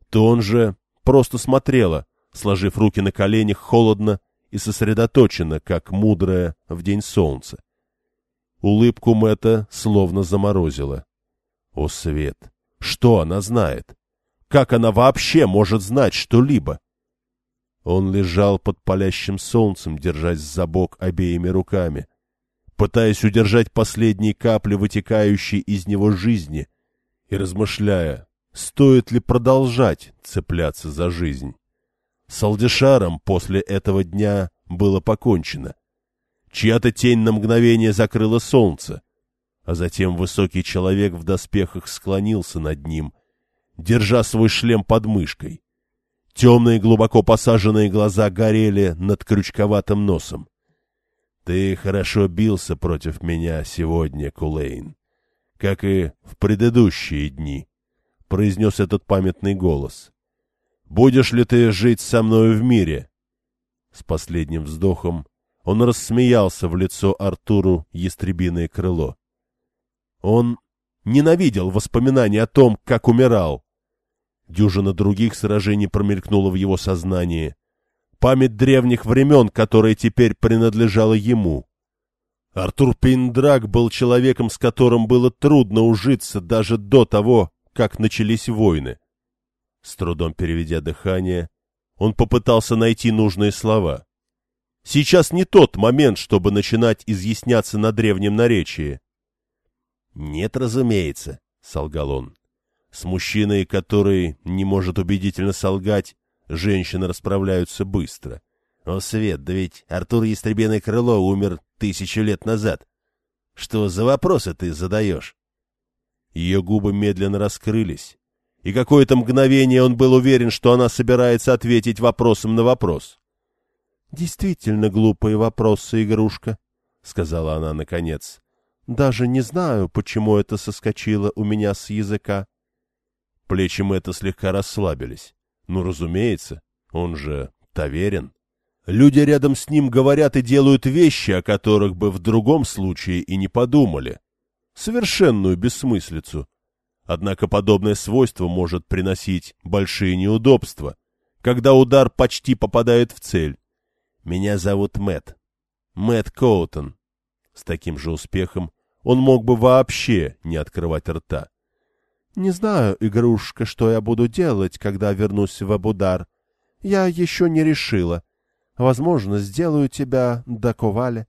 То он же просто смотрела, сложив руки на коленях холодно и сосредоточенно, как мудрая в день солнца. Улыбку Мэтта словно заморозила. О, Свет! Что она знает? Как она вообще может знать что-либо? Он лежал под палящим солнцем, держась за бок обеими руками, пытаясь удержать последние капли вытекающей из него жизни, и размышляя, стоит ли продолжать цепляться за жизнь. С Алдишаром после этого дня было покончено. Чья-то тень на мгновение закрыла солнце, а затем высокий человек в доспехах склонился над ним, держа свой шлем под мышкой. Темные глубоко посаженные глаза горели над крючковатым носом. — Ты хорошо бился против меня сегодня, Кулейн как и в предыдущие дни, — произнес этот памятный голос. — Будешь ли ты жить со мною в мире? С последним вздохом он рассмеялся в лицо Артуру ястребиное крыло. Он ненавидел воспоминания о том, как умирал. Дюжина других сражений промелькнула в его сознании. Память древних времен, которая теперь принадлежала ему. Артур Пиндрак был человеком, с которым было трудно ужиться даже до того, как начались войны. С трудом переведя дыхание, он попытался найти нужные слова. Сейчас не тот момент, чтобы начинать изъясняться на древнем наречии. — Нет, разумеется, — солгал он. С мужчиной, который не может убедительно солгать, женщины расправляются быстро. О, Свет, да ведь Артур Ястребиное Крыло умер тысячу лет назад. Что за вопросы ты задаешь? Ее губы медленно раскрылись, и какое-то мгновение он был уверен, что она собирается ответить вопросом на вопрос. — Действительно глупые вопросы, игрушка, — сказала она наконец. — Даже не знаю, почему это соскочило у меня с языка. Плечи Мэтта слегка расслабились. Ну, разумеется, он же таверен. Люди рядом с ним говорят и делают вещи, о которых бы в другом случае и не подумали. Совершенную бессмыслицу. Однако подобное свойство может приносить большие неудобства, когда удар почти попадает в цель. Меня зовут Мэт. Мэт Коутон. С таким же успехом он мог бы вообще не открывать рта. Не знаю, игрушка, что я буду делать, когда вернусь в Абудар. Я еще не решила. Возможно, сделаю тебя до коваля.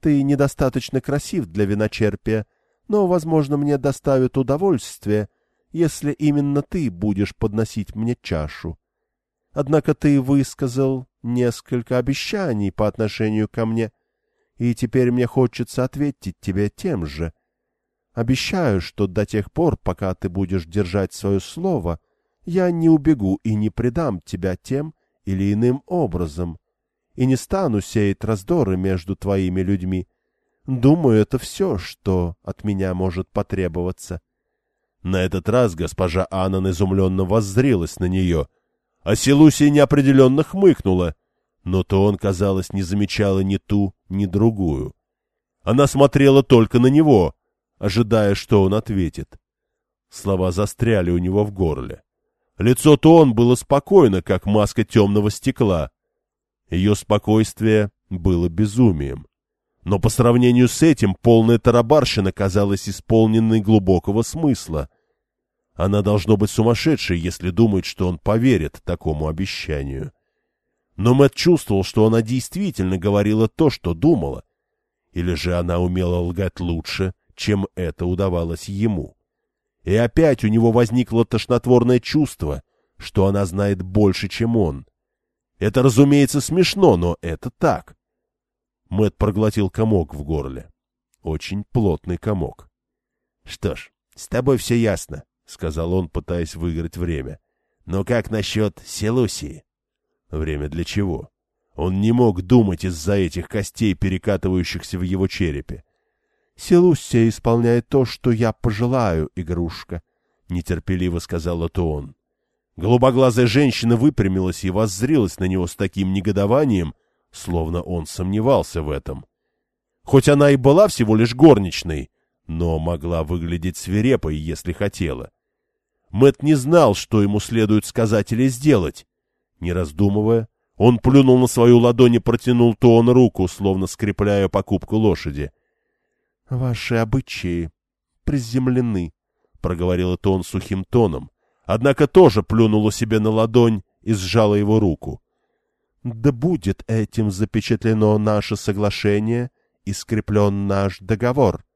Ты недостаточно красив для виночерпия, но, возможно, мне доставит удовольствие, если именно ты будешь подносить мне чашу. Однако ты высказал несколько обещаний по отношению ко мне, и теперь мне хочется ответить тебе тем же. Обещаю, что до тех пор, пока ты будешь держать свое слово, я не убегу и не предам тебя тем или иным образом, и не стану сеять раздоры между твоими людьми. Думаю, это все, что от меня может потребоваться. На этот раз госпожа Аннан изумленно воззрелась на нее, а Селусия неопределенно хмыкнула, но то он, казалось, не замечала ни ту, ни другую. Она смотрела только на него — ожидая, что он ответит. Слова застряли у него в горле. Лицо Тон было спокойно, как маска темного стекла. Ее спокойствие было безумием. Но по сравнению с этим полная тарабарщина казалась исполненной глубокого смысла. Она должно быть сумасшедшей, если думает, что он поверит такому обещанию. Но Мэтт чувствовал, что она действительно говорила то, что думала. Или же она умела лгать лучше, чем это удавалось ему. И опять у него возникло тошнотворное чувство, что она знает больше, чем он. Это, разумеется, смешно, но это так. Мэт проглотил комок в горле. Очень плотный комок. — Что ж, с тобой все ясно, — сказал он, пытаясь выиграть время. — Но как насчет Селусии? — Время для чего? Он не мог думать из-за этих костей, перекатывающихся в его черепе. Селуссия исполняет то, что я пожелаю, игрушка, — нетерпеливо сказала Туон. Голубоглазая женщина выпрямилась и воззрилась на него с таким негодованием, словно он сомневался в этом. Хоть она и была всего лишь горничной, но могла выглядеть свирепой, если хотела. Мэт не знал, что ему следует сказать или сделать. Не раздумывая, он плюнул на свою ладонь и протянул Туон руку, словно скрепляя покупку лошади. — Ваши обычаи приземлены, — проговорил это он сухим тоном, однако тоже плюнула себе на ладонь и сжала его руку. — Да будет этим запечатлено наше соглашение и скреплен наш договор.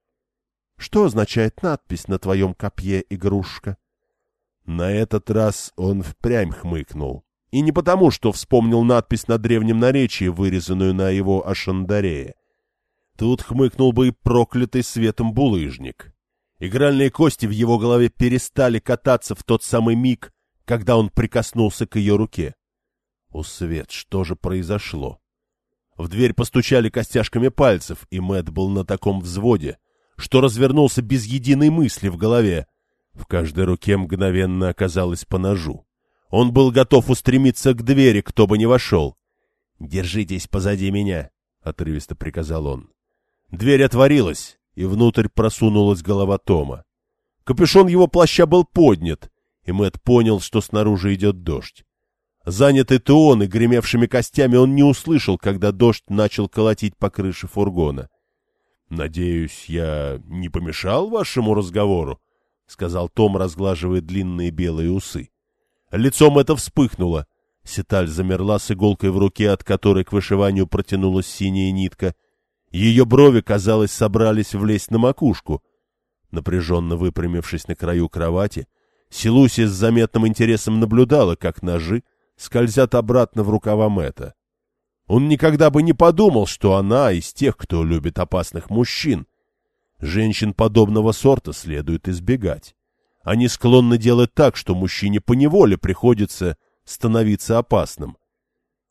Что означает надпись на твоем копье, игрушка? На этот раз он впрямь хмыкнул. И не потому, что вспомнил надпись на древнем наречии, вырезанную на его ашандарее. Тут хмыкнул бы и проклятый светом булыжник. Игральные кости в его голове перестали кататься в тот самый миг, когда он прикоснулся к ее руке. О, Свет, что же произошло? В дверь постучали костяшками пальцев, и Мэт был на таком взводе, что развернулся без единой мысли в голове. В каждой руке мгновенно оказалось по ножу. Он был готов устремиться к двери, кто бы ни вошел. «Держитесь позади меня», — отрывисто приказал он. Дверь отворилась, и внутрь просунулась голова Тома. Капюшон его плаща был поднят, и Мэт понял, что снаружи идет дождь. Занятый Теон и гремевшими костями, он не услышал, когда дождь начал колотить по крыше фургона. — Надеюсь, я не помешал вашему разговору? — сказал Том, разглаживая длинные белые усы. Лицом это вспыхнуло. Ситаль замерла с иголкой в руке, от которой к вышиванию протянулась синяя нитка. Ее брови, казалось, собрались влезть на макушку. Напряженно выпрямившись на краю кровати, Силуси с заметным интересом наблюдала, как ножи скользят обратно в рукава Мэтта. Он никогда бы не подумал, что она из тех, кто любит опасных мужчин. Женщин подобного сорта следует избегать. Они склонны делать так, что мужчине поневоле приходится становиться опасным.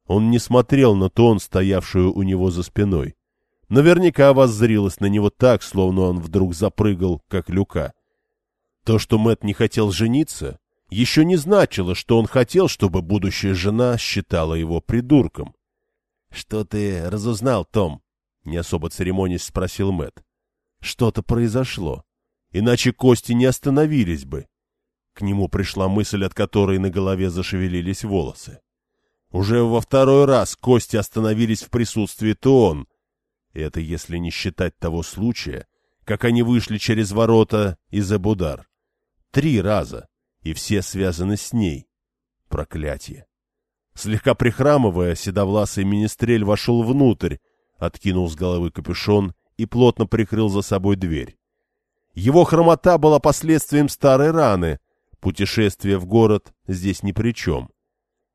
Он не смотрел на тон, стоявшую у него за спиной. Наверняка воззрилась на него так, словно он вдруг запрыгал, как люка. То, что Мэт не хотел жениться, еще не значило, что он хотел, чтобы будущая жена считала его придурком. — Что ты разузнал, Том? — не особо церемонясь спросил Мэт. Что-то произошло. Иначе кости не остановились бы. К нему пришла мысль, от которой на голове зашевелились волосы. Уже во второй раз кости остановились в присутствии Туон. Это если не считать того случая, как они вышли через ворота из Эбудар. Три раза, и все связаны с ней. Проклятие. Слегка прихрамывая, седовласый министрель вошел внутрь, откинул с головы капюшон и плотно прикрыл за собой дверь. Его хромота была последствием старой раны, путешествие в город здесь ни при чем.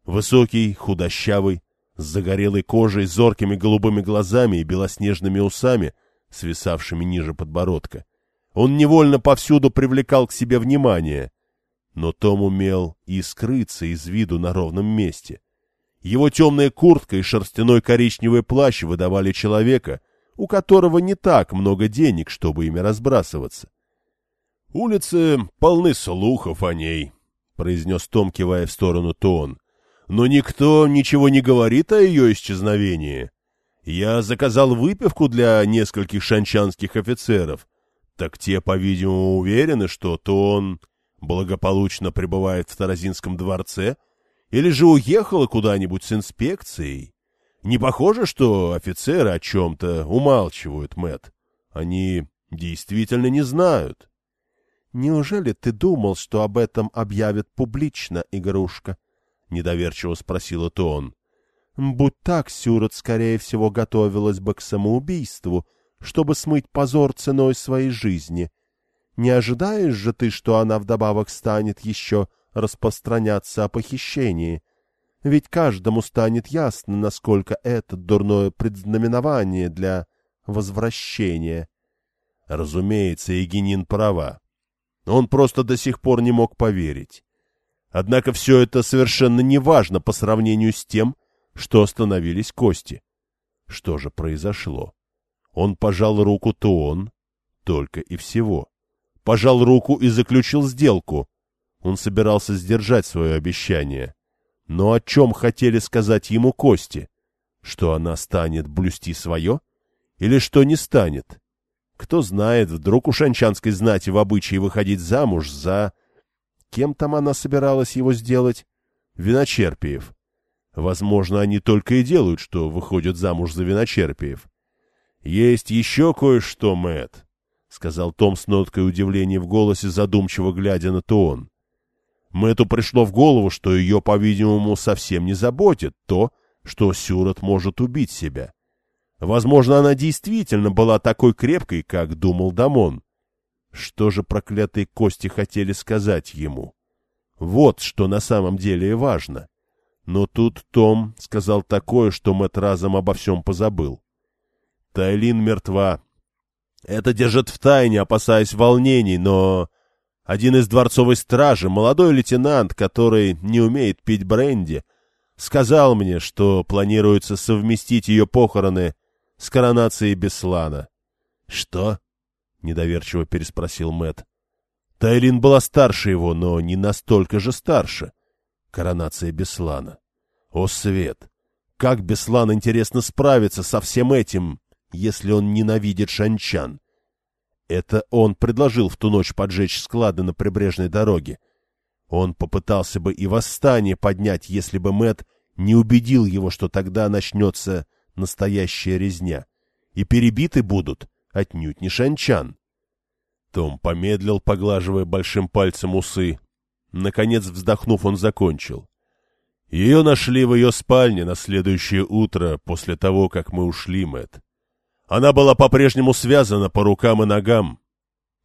Высокий, худощавый, с загорелой кожей, зоркими голубыми глазами и белоснежными усами, свисавшими ниже подбородка. Он невольно повсюду привлекал к себе внимание, но Том умел и скрыться из виду на ровном месте. Его темная куртка и шерстяной коричневый плащ выдавали человека, у которого не так много денег, чтобы ими разбрасываться. «Улицы полны слухов о ней», — произнес Том, кивая в сторону Тон. «Но никто ничего не говорит о ее исчезновении. Я заказал выпивку для нескольких шанчанских офицеров. Так те, по-видимому, уверены, что Тон благополучно пребывает в Таразинском дворце или же уехала куда-нибудь с инспекцией. Не похоже, что офицеры о чем-то умалчивают, Мэт. Они действительно не знают. «Неужели ты думал, что об этом объявят публично, игрушка?» — недоверчиво спросила Тон. «Будь так, Сюрот, скорее всего, готовилась бы к самоубийству, чтобы смыть позор ценой своей жизни. Не ожидаешь же ты, что она вдобавок станет еще распространяться о похищении? Ведь каждому станет ясно, насколько это дурное предзнаменование для возвращения». Разумеется, Егенин права. Он просто до сих пор не мог поверить. Однако все это совершенно неважно по сравнению с тем, что остановились кости. Что же произошло? Он пожал руку Туон, только и всего. Пожал руку и заключил сделку. Он собирался сдержать свое обещание. Но о чем хотели сказать ему кости? Что она станет блюсти свое? Или что не станет? Кто знает, вдруг у шанчанской знати в обычае выходить замуж за... Кем там она собиралась его сделать? Виночерпиев. Возможно, они только и делают, что выходят замуж за виночерпиев. Есть еще кое-что, Мэтт, — сказал Том с ноткой удивления в голосе, задумчиво глядя на Туон. Мэтту пришло в голову, что ее, по-видимому, совсем не заботит то, что Сюрот может убить себя. Возможно, она действительно была такой крепкой, как думал Дамон. Что же проклятые кости хотели сказать ему? Вот что на самом деле важно. Но тут Том сказал такое, что Мэтт разом обо всем позабыл. Тайлин мертва. Это держит в тайне, опасаясь волнений, но... Один из дворцовой стражи, молодой лейтенант, который не умеет пить бренди, сказал мне, что планируется совместить ее похороны с коронацией Беслана. — Что? — недоверчиво переспросил Мэт. Тайлин была старше его, но не настолько же старше. Коронация Беслана. О, Свет! Как Беслан, интересно, справится со всем этим, если он ненавидит шанчан? Это он предложил в ту ночь поджечь склады на прибрежной дороге. Он попытался бы и восстание поднять, если бы Мэт не убедил его, что тогда начнется настоящая резня, и перебиты будут отнюдь не шанчан. Том помедлил, поглаживая большим пальцем усы. Наконец, вздохнув, он закончил. Ее нашли в ее спальне на следующее утро после того, как мы ушли, Мэт. Она была по-прежнему связана по рукам и ногам,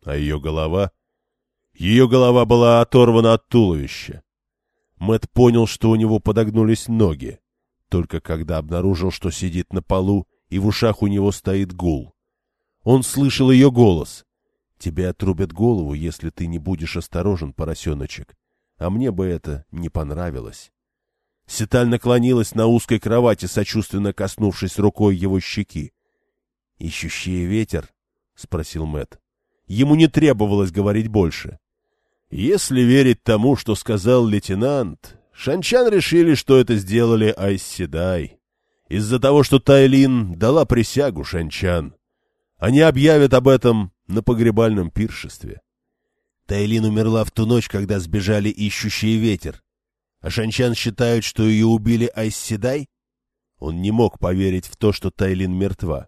а ее голова... Ее голова была оторвана от туловища. Мэт понял, что у него подогнулись ноги, только когда обнаружил, что сидит на полу, и в ушах у него стоит гул. Он слышал ее голос. «Тебе отрубят голову, если ты не будешь осторожен, поросеночек. А мне бы это не понравилось». Ситаль наклонилась на узкой кровати, сочувственно коснувшись рукой его щеки. «Ищущий ветер?» — спросил Мэт. Ему не требовалось говорить больше. Если верить тому, что сказал лейтенант, Шанчан решили, что это сделали Айсседай. Из-за того, что Тайлин дала присягу Шанчан. Они объявят об этом на погребальном пиршестве. Тайлин умерла в ту ночь, когда сбежали ищущие ветер. А Шанчан считают, что ее убили Айсседай? Он не мог поверить в то, что Тайлин мертва.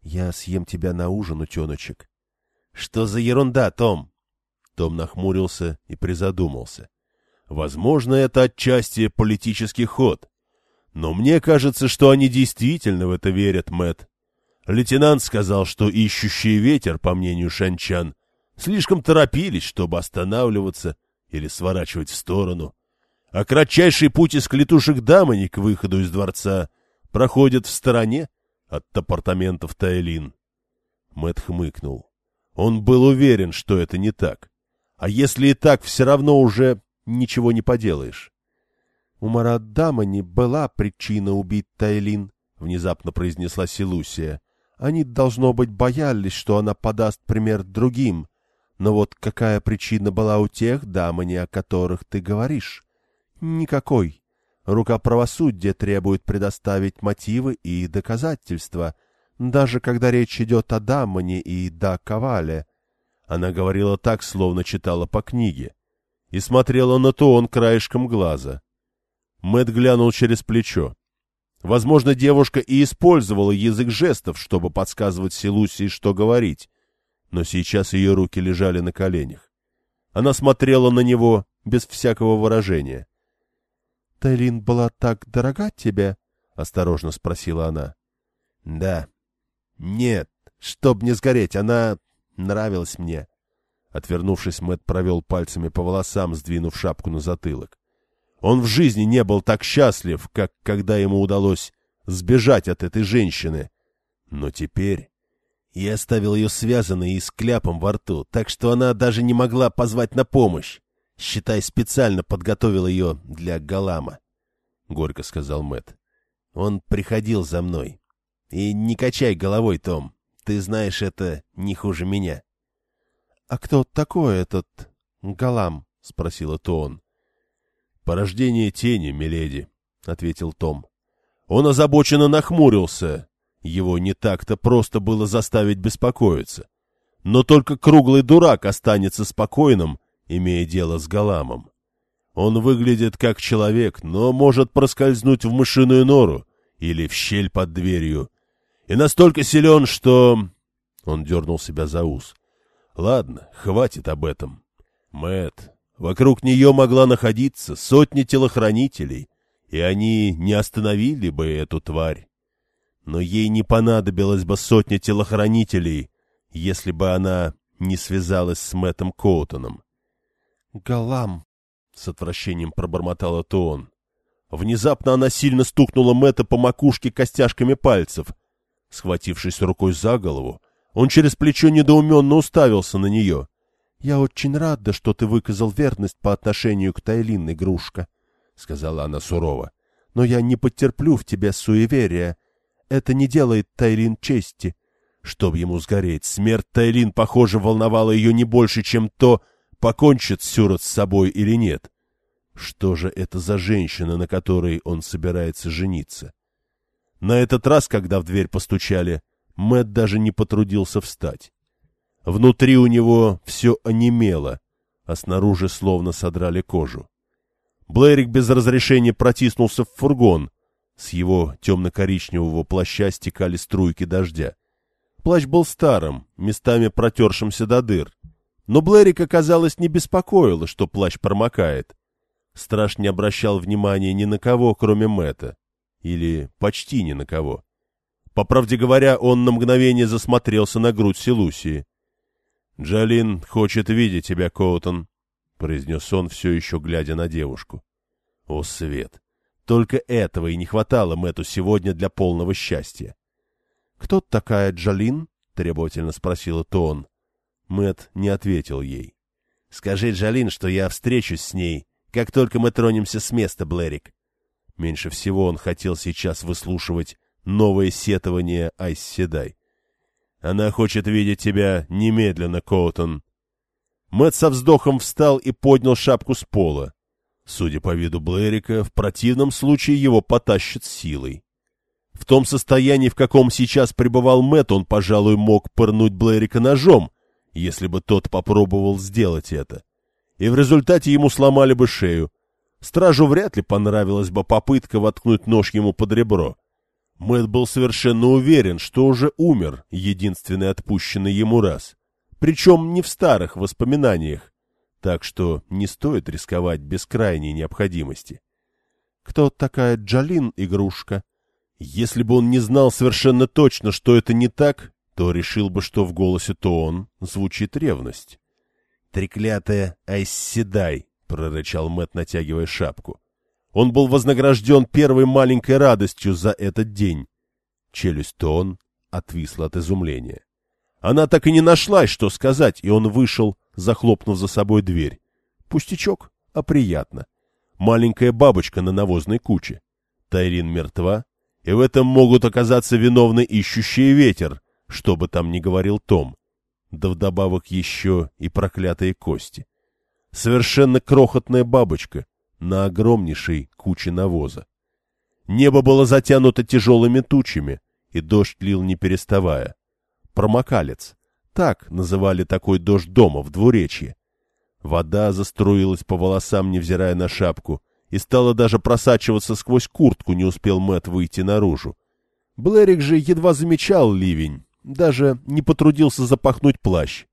«Я съем тебя на ужин, утеночек». «Что за ерунда, Том?» Том нахмурился и призадумался. «Возможно, это отчасти политический ход. Но мне кажется, что они действительно в это верят, Мэт. Лейтенант сказал, что ищущий ветер, по мнению Шанчан, слишком торопились, чтобы останавливаться или сворачивать в сторону. А кратчайший путь из клетушек Дамани к выходу из дворца проходит в стороне, от апартаментов Тайлин. Мэт хмыкнул. Он был уверен, что это не так. А если и так, все равно уже ничего не поделаешь. — У Марат Дамани была причина убить Тайлин, — внезапно произнесла Силусия. Они, должно быть, боялись, что она подаст пример другим. Но вот какая причина была у тех Дамани, о которых ты говоришь? Никакой. Рука правосудия требует предоставить мотивы и доказательства, даже когда речь идет о Даммоне и да Ковале. Она говорила так, словно читала по книге, и смотрела на то он краешком глаза. Мэт глянул через плечо. Возможно, девушка и использовала язык жестов, чтобы подсказывать Селусии, что говорить, но сейчас ее руки лежали на коленях. Она смотрела на него без всякого выражения. — Тайлин была так дорога тебе? — осторожно спросила она. — Да. — Нет, чтоб не сгореть, она нравилась мне. Отвернувшись, Мэт провел пальцами по волосам, сдвинув шапку на затылок. Он в жизни не был так счастлив, как когда ему удалось сбежать от этой женщины. Но теперь... Я оставил ее связанной и с кляпом во рту, так что она даже не могла позвать на помощь. Считай, специально подготовил ее для Галама, — горько сказал Мэт. Он приходил за мной. И не качай головой, Том. Ты знаешь это не хуже меня. — А кто такой этот Галам? — спросила Тоон. — Порождение тени, миледи, — ответил Том. Он озабоченно нахмурился. Его не так-то просто было заставить беспокоиться. Но только круглый дурак останется спокойным, имея дело с Галамом. Он выглядит как человек, но может проскользнуть в мышиную нору или в щель под дверью. И настолько силен, что... Он дернул себя за ус. Ладно, хватит об этом. Мэт, вокруг нее могла находиться сотни телохранителей, и они не остановили бы эту тварь. Но ей не понадобилось бы сотня телохранителей, если бы она не связалась с Мэттом Коутоном. «Галам!» — с отвращением пробормотала Туон. Внезапно она сильно стукнула Мэтта по макушке костяшками пальцев. Схватившись рукой за голову, он через плечо недоуменно уставился на нее. — Я очень рада, что ты выказал верность по отношению к Тайлин, игрушка, — сказала она сурово. — Но я не потерплю в тебе суеверия. Это не делает Тайлин чести. Чтоб ему сгореть, смерть Тайлин, похоже, волновала ее не больше, чем то, покончит Сюрот с собой или нет. Что же это за женщина, на которой он собирается жениться? На этот раз, когда в дверь постучали, Мэт даже не потрудился встать. Внутри у него все онемело, а снаружи словно содрали кожу. Блэрик без разрешения протиснулся в фургон. С его темно-коричневого плаща стекали струйки дождя. Плащ был старым, местами протершимся до дыр. Но Блэрика, казалось, не беспокоило, что плащ промокает. Страж не обращал внимания ни на кого, кроме Мэтта. Или почти ни на кого. По правде говоря, он на мгновение засмотрелся на грудь Селусии. «Джалин хочет видеть тебя, Коутон», — произнес он, все еще глядя на девушку. «О, Свет! Только этого и не хватало Мэтту сегодня для полного счастья». «Кто такая Джалин?» — требовательно спросила Тон. Мэт не ответил ей. «Скажи Джалин, что я встречусь с ней, как только мы тронемся с места, Блэрик». Меньше всего он хотел сейчас выслушивать новое сетование Айс Седай. «Она хочет видеть тебя немедленно, Коутон». Мэт со вздохом встал и поднял шапку с пола. Судя по виду Блэрика, в противном случае его потащат силой. В том состоянии, в каком сейчас пребывал Мэт, он, пожалуй, мог пырнуть Блэрика ножом, если бы тот попробовал сделать это. И в результате ему сломали бы шею. Стражу вряд ли понравилась бы попытка воткнуть нож ему под ребро. Мэт был совершенно уверен, что уже умер, единственный отпущенный ему раз. Причем не в старых воспоминаниях. Так что не стоит рисковать без крайней необходимости. Кто такая Джалин, игрушка? Если бы он не знал совершенно точно, что это не так, то решил бы, что в голосе то он звучит ревность. «Треклятая Айсседай!» — прорычал Мэт, натягивая шапку. Он был вознагражден первой маленькой радостью за этот день. Челюсть то он отвисла от изумления. Она так и не нашлась, что сказать, и он вышел, захлопнув за собой дверь. Пустячок, а приятно. Маленькая бабочка на навозной куче. Тайрин мертва, и в этом могут оказаться виновны ищущие ветер, что бы там ни говорил Том. Да вдобавок еще и проклятые кости. Совершенно крохотная бабочка на огромнейшей куче навоза. Небо было затянуто тяжелыми тучами, и дождь лил не переставая. Промокалец. Так называли такой дождь дома в двуречье. Вода заструилась по волосам, невзирая на шапку, и стала даже просачиваться сквозь куртку, не успел Мэт выйти наружу. Блэрик же едва замечал ливень, даже не потрудился запахнуть плащ.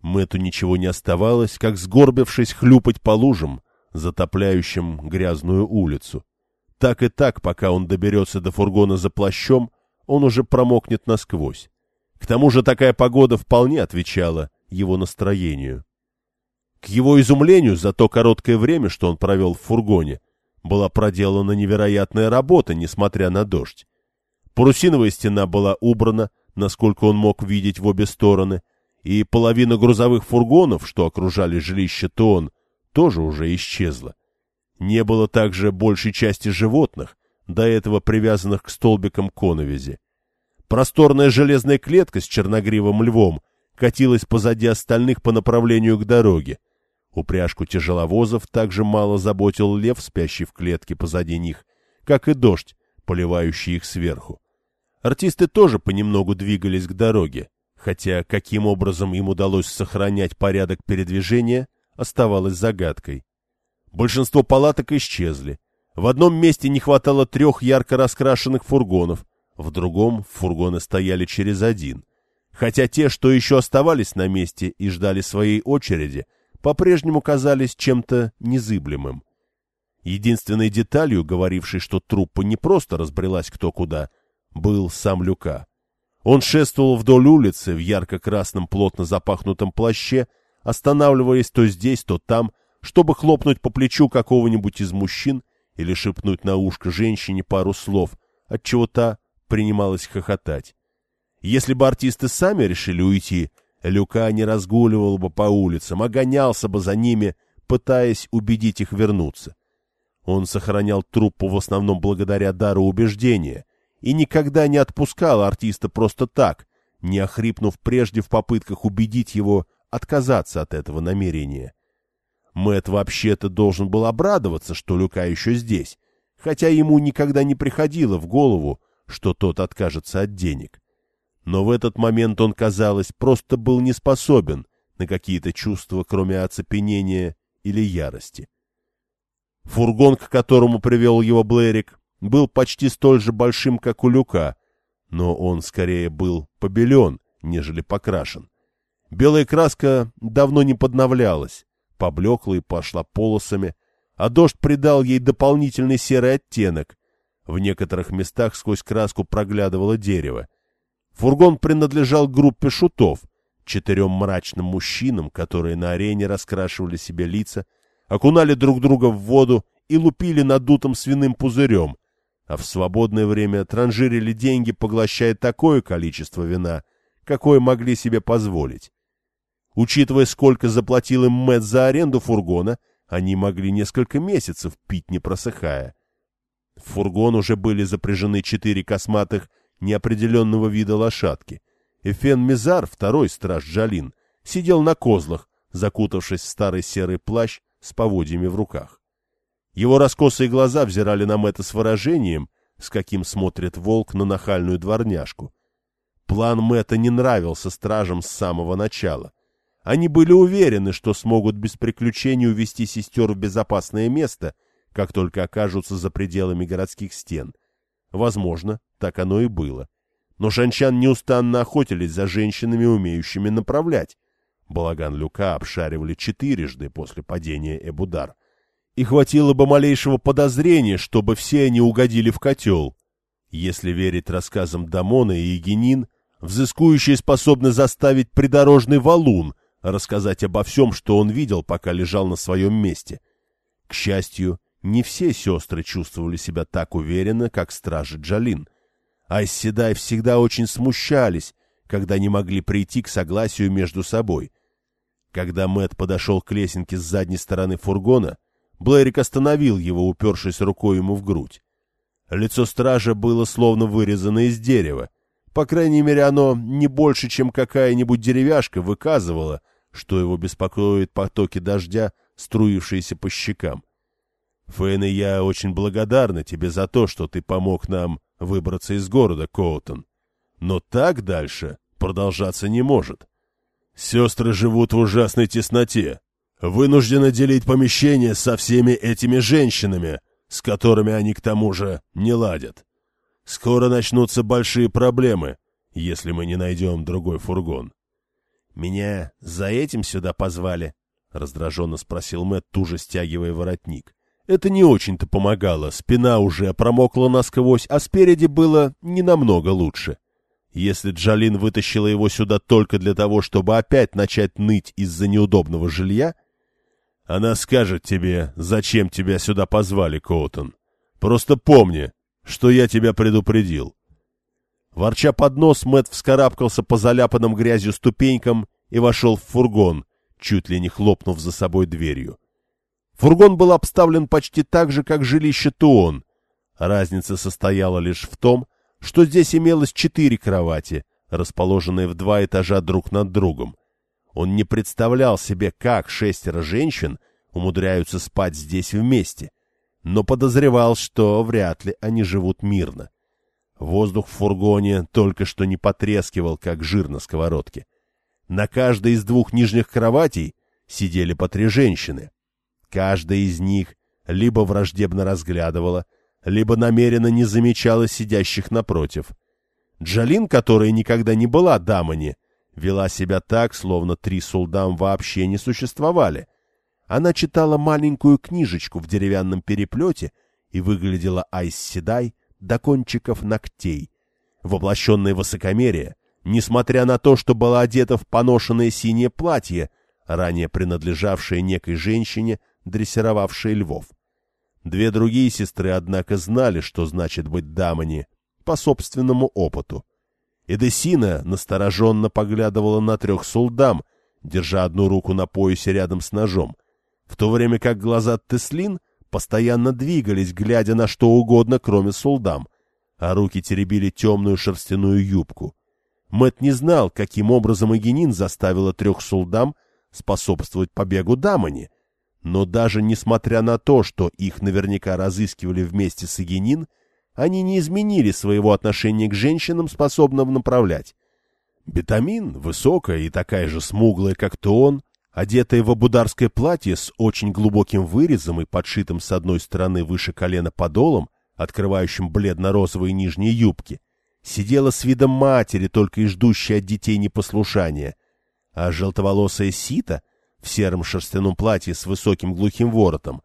Мэту ничего не оставалось, как сгорбившись хлюпать по лужам, затопляющим грязную улицу. Так и так, пока он доберется до фургона за плащом, он уже промокнет насквозь. К тому же такая погода вполне отвечала его настроению. К его изумлению, за то короткое время, что он провел в фургоне, была проделана невероятная работа, несмотря на дождь. Парусиновая стена была убрана, насколько он мог видеть в обе стороны, и половина грузовых фургонов, что окружали жилище Тон, тоже уже исчезла. Не было также большей части животных, до этого привязанных к столбикам коновизи. Просторная железная клетка с черногривым львом катилась позади остальных по направлению к дороге. Упряжку тяжеловозов также мало заботил лев, спящий в клетке позади них, как и дождь, поливающий их сверху. Артисты тоже понемногу двигались к дороге, хотя каким образом им удалось сохранять порядок передвижения, оставалось загадкой. Большинство палаток исчезли. В одном месте не хватало трех ярко раскрашенных фургонов, в другом фургоны стояли через один. Хотя те, что еще оставались на месте и ждали своей очереди, по-прежнему казались чем-то незыблемым. Единственной деталью, говорившей, что труппа не просто разбрелась кто куда, был сам Люка. Он шествовал вдоль улицы в ярко-красном плотно запахнутом плаще, останавливаясь то здесь, то там, чтобы хлопнуть по плечу какого-нибудь из мужчин или шепнуть на ушко женщине пару слов, отчего та принималась хохотать. Если бы артисты сами решили уйти, Люка не разгуливал бы по улицам, а гонялся бы за ними, пытаясь убедить их вернуться. Он сохранял труппу в основном благодаря дару убеждения, и никогда не отпускал артиста просто так, не охрипнув прежде в попытках убедить его отказаться от этого намерения. Мэт вообще-то должен был обрадоваться, что Люка еще здесь, хотя ему никогда не приходило в голову, что тот откажется от денег. Но в этот момент он, казалось, просто был не способен на какие-то чувства, кроме оцепенения или ярости. Фургон, к которому привел его Блэрик, был почти столь же большим, как у люка, но он скорее был побелен, нежели покрашен. Белая краска давно не подновлялась, поблекла и пошла полосами, а дождь придал ей дополнительный серый оттенок. В некоторых местах сквозь краску проглядывало дерево. Фургон принадлежал группе шутов, четырем мрачным мужчинам, которые на арене раскрашивали себе лица, окунали друг друга в воду и лупили надутым свиным пузырем, а в свободное время транжирили деньги, поглощая такое количество вина, какое могли себе позволить. Учитывая, сколько заплатил им Мэтт за аренду фургона, они могли несколько месяцев пить, не просыхая. В фургон уже были запряжены четыре косматых неопределенного вида лошадки. Эфен Мизар, второй страж Джалин, сидел на козлах, закутавшись в старый серый плащ с поводьями в руках. Его раскосые глаза взирали на Мэтта с выражением, с каким смотрит волк на нахальную дворняжку. План Мэтта не нравился стражам с самого начала. Они были уверены, что смогут без приключений увести сестер в безопасное место, как только окажутся за пределами городских стен. Возможно, так оно и было. Но шанчан неустанно охотились за женщинами, умеющими направлять. Балаган Люка обшаривали четырежды после падения Эбудар. И хватило бы малейшего подозрения, чтобы все они угодили в котел. Если верить рассказам Дамона и Егенин, взыскующие способны заставить придорожный валун рассказать обо всем, что он видел, пока лежал на своем месте. К счастью, не все сестры чувствовали себя так уверенно, как стражи Джалин. Айсседай всегда очень смущались, когда не могли прийти к согласию между собой. Когда Мэт подошел к лесенке с задней стороны фургона, Блэрик остановил его, упершись рукой ему в грудь. Лицо стража было словно вырезано из дерева. По крайней мере, оно не больше, чем какая-нибудь деревяшка, выказывало, что его беспокоит потоки дождя, струившиеся по щекам. Фэн и я очень благодарны тебе за то, что ты помог нам выбраться из города, Коутон. Но так дальше продолжаться не может. Сестры живут в ужасной тесноте, вынуждены делить помещение со всеми этими женщинами, с которыми они к тому же не ладят. Скоро начнутся большие проблемы, если мы не найдем другой фургон. — Меня за этим сюда позвали? — раздраженно спросил Мэтт, туже стягивая воротник. Это не очень-то помогало, спина уже промокла насквозь, а спереди было не намного лучше. Если Джалин вытащила его сюда только для того, чтобы опять начать ныть из-за неудобного жилья, она скажет тебе, зачем тебя сюда позвали, Коутон. Просто помни, что я тебя предупредил. Ворча под нос, Мэтт вскарабкался по заляпанным грязью ступенькам и вошел в фургон, чуть ли не хлопнув за собой дверью. Фургон был обставлен почти так же, как жилище Туон. Разница состояла лишь в том, что здесь имелось четыре кровати, расположенные в два этажа друг над другом. Он не представлял себе, как шестеро женщин умудряются спать здесь вместе, но подозревал, что вряд ли они живут мирно. Воздух в фургоне только что не потрескивал, как жир на сковородке. На каждой из двух нижних кроватей сидели по три женщины. Каждая из них либо враждебно разглядывала, либо намеренно не замечала сидящих напротив. Джалин, которая никогда не была дамани, вела себя так, словно три сулдам вообще не существовали. Она читала маленькую книжечку в деревянном переплете и выглядела Айс Седай до кончиков ногтей. Воплощенное высокомерие, несмотря на то, что была одета в поношенное синее платье, ранее принадлежавшее некой женщине, дрессировавшие львов. Две другие сестры, однако, знали, что значит быть дамани, по собственному опыту. Эдесина настороженно поглядывала на трех сулдам, держа одну руку на поясе рядом с ножом, в то время как глаза Теслин постоянно двигались, глядя на что угодно, кроме сулдам, а руки теребили темную шерстяную юбку. Мэт не знал, каким образом Эгенин заставила трех сулдам способствовать побегу Дамани, но даже несмотря на то, что их наверняка разыскивали вместе с Игенин, они не изменили своего отношения к женщинам, способным направлять. Бетамин, высокая и такая же смуглая, как то он, одетая в абударское платье с очень глубоким вырезом и подшитым с одной стороны выше колена подолом, открывающим бледно-розовые нижние юбки, сидела с видом матери, только и ждущей от детей непослушания, а желтоволосая сита — в сером шерстяном платье с высоким глухим воротом,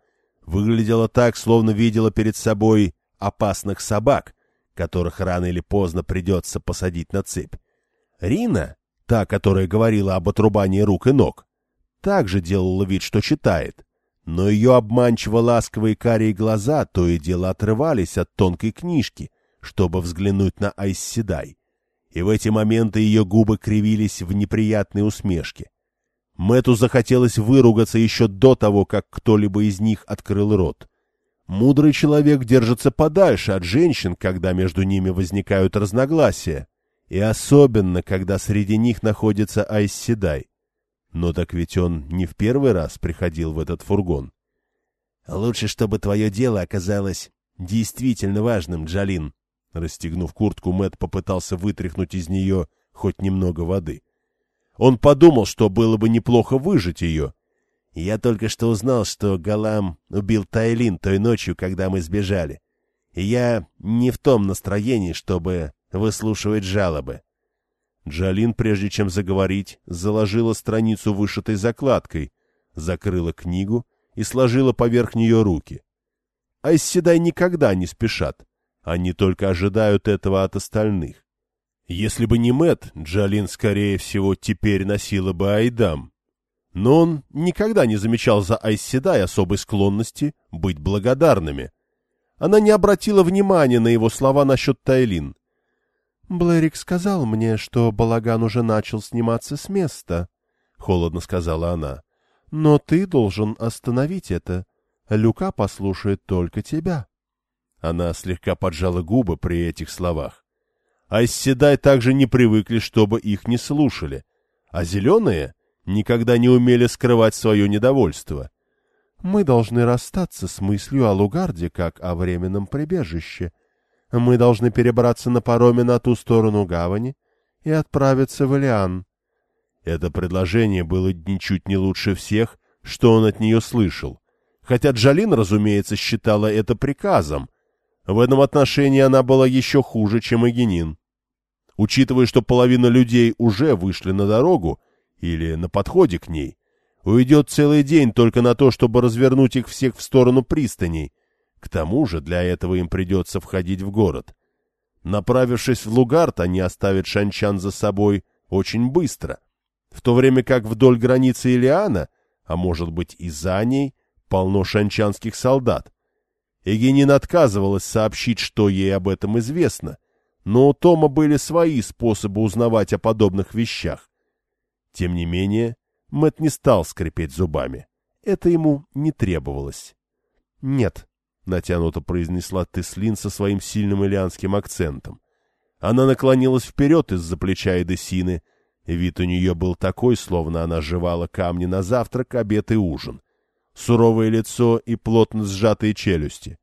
Выглядела так, словно видела перед собой опасных собак, которых рано или поздно придется посадить на цепь. Рина, та, которая говорила об отрубании рук и ног, также делала вид, что читает, но ее обманчиво ласковые карие глаза то и дело отрывались от тонкой книжки, чтобы взглянуть на Айсседай, и в эти моменты ее губы кривились в неприятной усмешке. Мэту захотелось выругаться еще до того, как кто-либо из них открыл рот. Мудрый человек держится подальше от женщин, когда между ними возникают разногласия, и особенно, когда среди них находится Айсседай. Но так ведь он не в первый раз приходил в этот фургон. «Лучше, чтобы твое дело оказалось действительно важным, Джалин». Расстегнув куртку, Мэт попытался вытряхнуть из нее хоть немного воды. Он подумал, что было бы неплохо выжать ее. Я только что узнал, что Галам убил Тайлин той ночью, когда мы сбежали. И я не в том настроении, чтобы выслушивать жалобы. Джалин, прежде чем заговорить, заложила страницу вышитой закладкой, закрыла книгу и сложила поверх нее руки. Айсседай никогда не спешат. Они только ожидают этого от остальных. Если бы не Мэт, Джалин, скорее всего, теперь носила бы Айдам. Но он никогда не замечал за Айседай особой склонности быть благодарными. Она не обратила внимания на его слова насчет Тайлин. «Блэрик сказал мне, что балаган уже начал сниматься с места», — холодно сказала она. «Но ты должен остановить это. Люка послушает только тебя». Она слегка поджала губы при этих словах а из Седай также не привыкли, чтобы их не слушали, а зеленые никогда не умели скрывать свое недовольство. Мы должны расстаться с мыслью о Лугарде как о временном прибежище. Мы должны перебраться на пароме на ту сторону гавани и отправиться в Элиан. Это предложение было ничуть не лучше всех, что он от нее слышал. Хотя Джалин, разумеется, считала это приказом. В этом отношении она была еще хуже, чем Эгенин. Учитывая, что половина людей уже вышли на дорогу или на подходе к ней, уйдет целый день только на то, чтобы развернуть их всех в сторону пристаней. К тому же для этого им придется входить в город. Направившись в Лугарт, они оставят Шанчан за собой очень быстро, в то время как вдоль границы Илиана, а может быть и за ней, полно шанчанских солдат. Эгенин отказывалась сообщить, что ей об этом известно, но у Тома были свои способы узнавать о подобных вещах. Тем не менее, Мэт не стал скрипеть зубами. Это ему не требовалось. «Нет», — натянуто произнесла Теслин со своим сильным ильянским акцентом. Она наклонилась вперед из-за плеча Эдесины. Вид у нее был такой, словно она жевала камни на завтрак, обед и ужин. Суровое лицо и плотно сжатые челюсти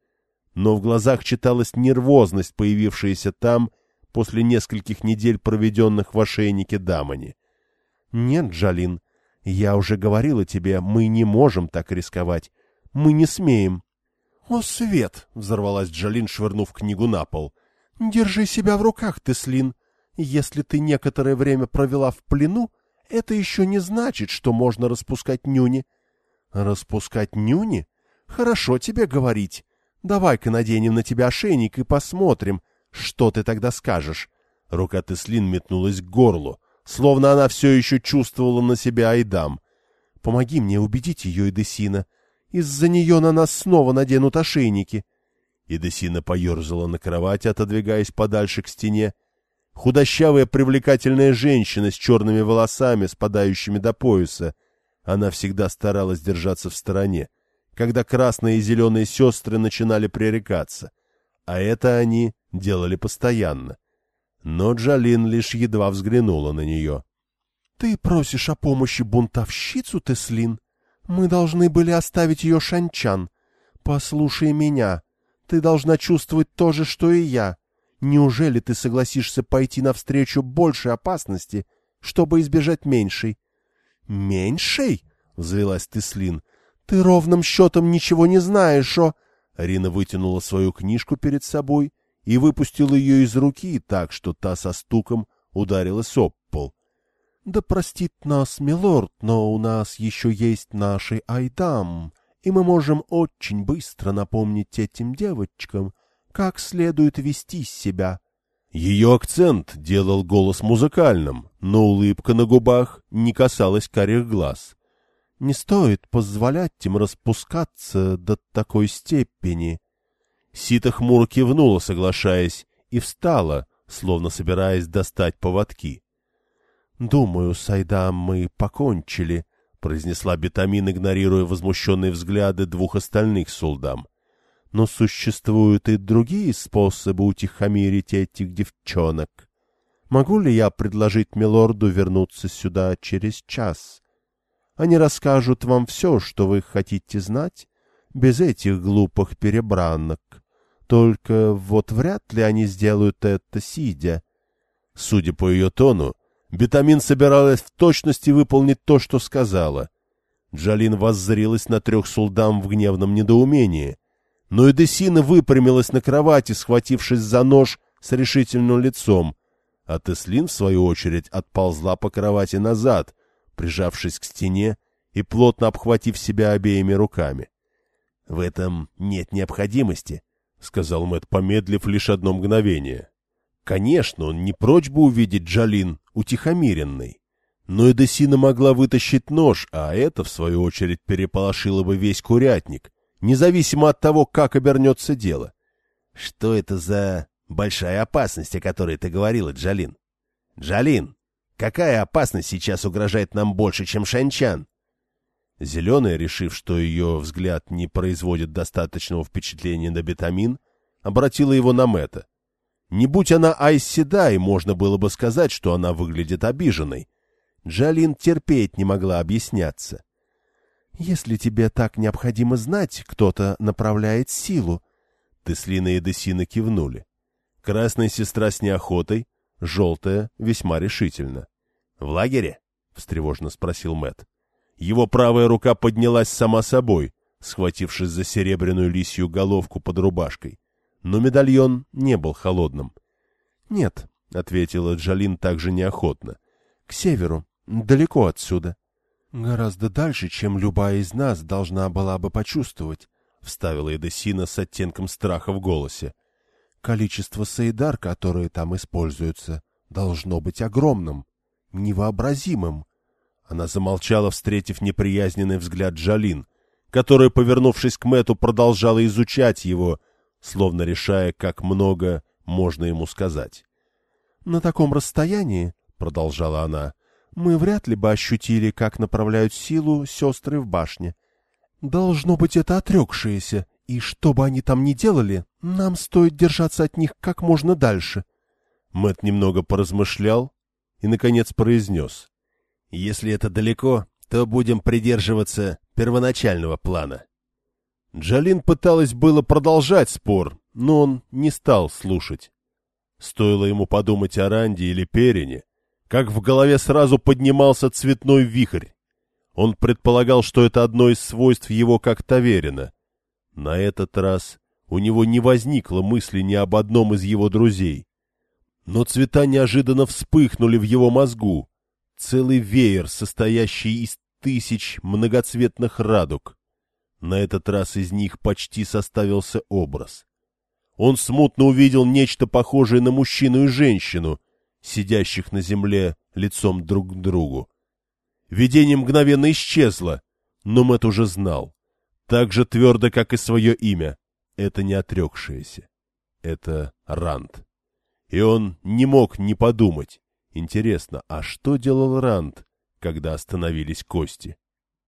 но в глазах читалась нервозность, появившаяся там после нескольких недель, проведенных в ошейнике Дамани. — Нет, Джалин, я уже говорила тебе, мы не можем так рисковать. Мы не смеем. — О, свет! — взорвалась Джалин, швырнув книгу на пол. — Держи себя в руках, Теслин. Если ты некоторое время провела в плену, это еще не значит, что можно распускать нюни. — Распускать нюни? Хорошо тебе говорить. Давай-ка наденем на тебя ошейник и посмотрим, что ты тогда скажешь. Рука Теслин метнулась к горлу, словно она все еще чувствовала на себя Айдам. Помоги мне убедить ее, Эдесина. Из-за нее на нас снова наденут ошейники. Эдесина поерзала на кровати, отодвигаясь подальше к стене. Худощавая привлекательная женщина с черными волосами, спадающими до пояса. Она всегда старалась держаться в стороне когда красные и зеленые сестры начинали пререкаться, а это они делали постоянно. Но Джалин лишь едва взглянула на нее. — Ты просишь о помощи бунтовщицу, Теслин? Мы должны были оставить ее шанчан. Послушай меня. Ты должна чувствовать то же, что и я. Неужели ты согласишься пойти навстречу большей опасности, чтобы избежать меньшей? — Меньшей? — взвелась Теслин. «Ты ровным счетом ничего не знаешь, о...» Рина вытянула свою книжку перед собой и выпустила ее из руки так, что та со стуком ударилась об пол. «Да простит нас, милорд, но у нас еще есть наши Айдам, и мы можем очень быстро напомнить этим девочкам, как следует вести себя. Ее акцент делал голос музыкальным, но улыбка на губах не касалась карих глаз. Не стоит позволять им распускаться до такой степени. Сита хмуро кивнула, соглашаясь, и встала, словно собираясь достать поводки. — Думаю, Сайдам, мы покончили, — произнесла Бетамин, игнорируя возмущенные взгляды двух остальных сулдам. — Но существуют и другие способы утихомирить этих девчонок. Могу ли я предложить милорду вернуться сюда через час? Они расскажут вам все, что вы хотите знать, без этих глупых перебранок. Только вот вряд ли они сделают это сидя. Судя по ее тону, Бетамин собиралась в точности выполнить то, что сказала. Джалин воззрилась на трех сулдам в гневном недоумении. Но Эдесина выпрямилась на кровати, схватившись за нож с решительным лицом, а Теслин, в свою очередь, отползла по кровати назад, прижавшись к стене и плотно обхватив себя обеими руками. — В этом нет необходимости, — сказал Мэтт, помедлив лишь одно мгновение. Конечно, он не прочь бы увидеть Джалин утихомиренной. Но Эдесина могла вытащить нож, а это, в свою очередь, переполошило бы весь курятник, независимо от того, как обернется дело. Что это за большая опасность, о которой ты говорила, Джалин? Джалин, какая опасность сейчас угрожает нам больше, чем Шанчан? Зеленая, решив, что ее взгляд не производит достаточного впечатления на бетамин, обратила его на Мэтта. Не будь она Айседай, можно было бы сказать, что она выглядит обиженной. Джалин терпеть не могла объясняться. «Если тебе так необходимо знать, кто-то направляет силу». Теслина и Десина кивнули. Красная сестра с неохотой, желтая весьма решительно. — В лагере? — встревожно спросил Мэт. Его правая рука поднялась сама собой, схватившись за серебряную лисью головку под рубашкой но медальон не был холодным. — Нет, — ответила Джалин также неохотно. — К северу, далеко отсюда. — Гораздо дальше, чем любая из нас должна была бы почувствовать, — вставила Эдесина с оттенком страха в голосе. — Количество саидар, которые там используются, должно быть огромным, невообразимым. Она замолчала, встретив неприязненный взгляд Джалин, которая, повернувшись к Мэту, продолжала изучать его, словно решая, как много можно ему сказать. — На таком расстоянии, — продолжала она, — мы вряд ли бы ощутили, как направляют силу сестры в башне. Должно быть это отрекшиеся, и что бы они там ни делали, нам стоит держаться от них как можно дальше. Мэт немного поразмышлял и, наконец, произнес. — Если это далеко, то будем придерживаться первоначального плана. Джалин пыталась было продолжать спор, но он не стал слушать. Стоило ему подумать о Ранде или Перине, как в голове сразу поднимался цветной вихрь. Он предполагал, что это одно из свойств его как Таверина. На этот раз у него не возникло мысли ни об одном из его друзей. Но цвета неожиданно вспыхнули в его мозгу. Целый веер, состоящий из тысяч многоцветных радуг. На этот раз из них почти составился образ. Он смутно увидел нечто похожее на мужчину и женщину, сидящих на земле лицом друг к другу. Видение мгновенно исчезло, но Мэтт уже знал. Так же твердо, как и свое имя. Это не отрекшееся. Это Ранд. И он не мог не подумать. Интересно, а что делал Ранд, когда остановились кости?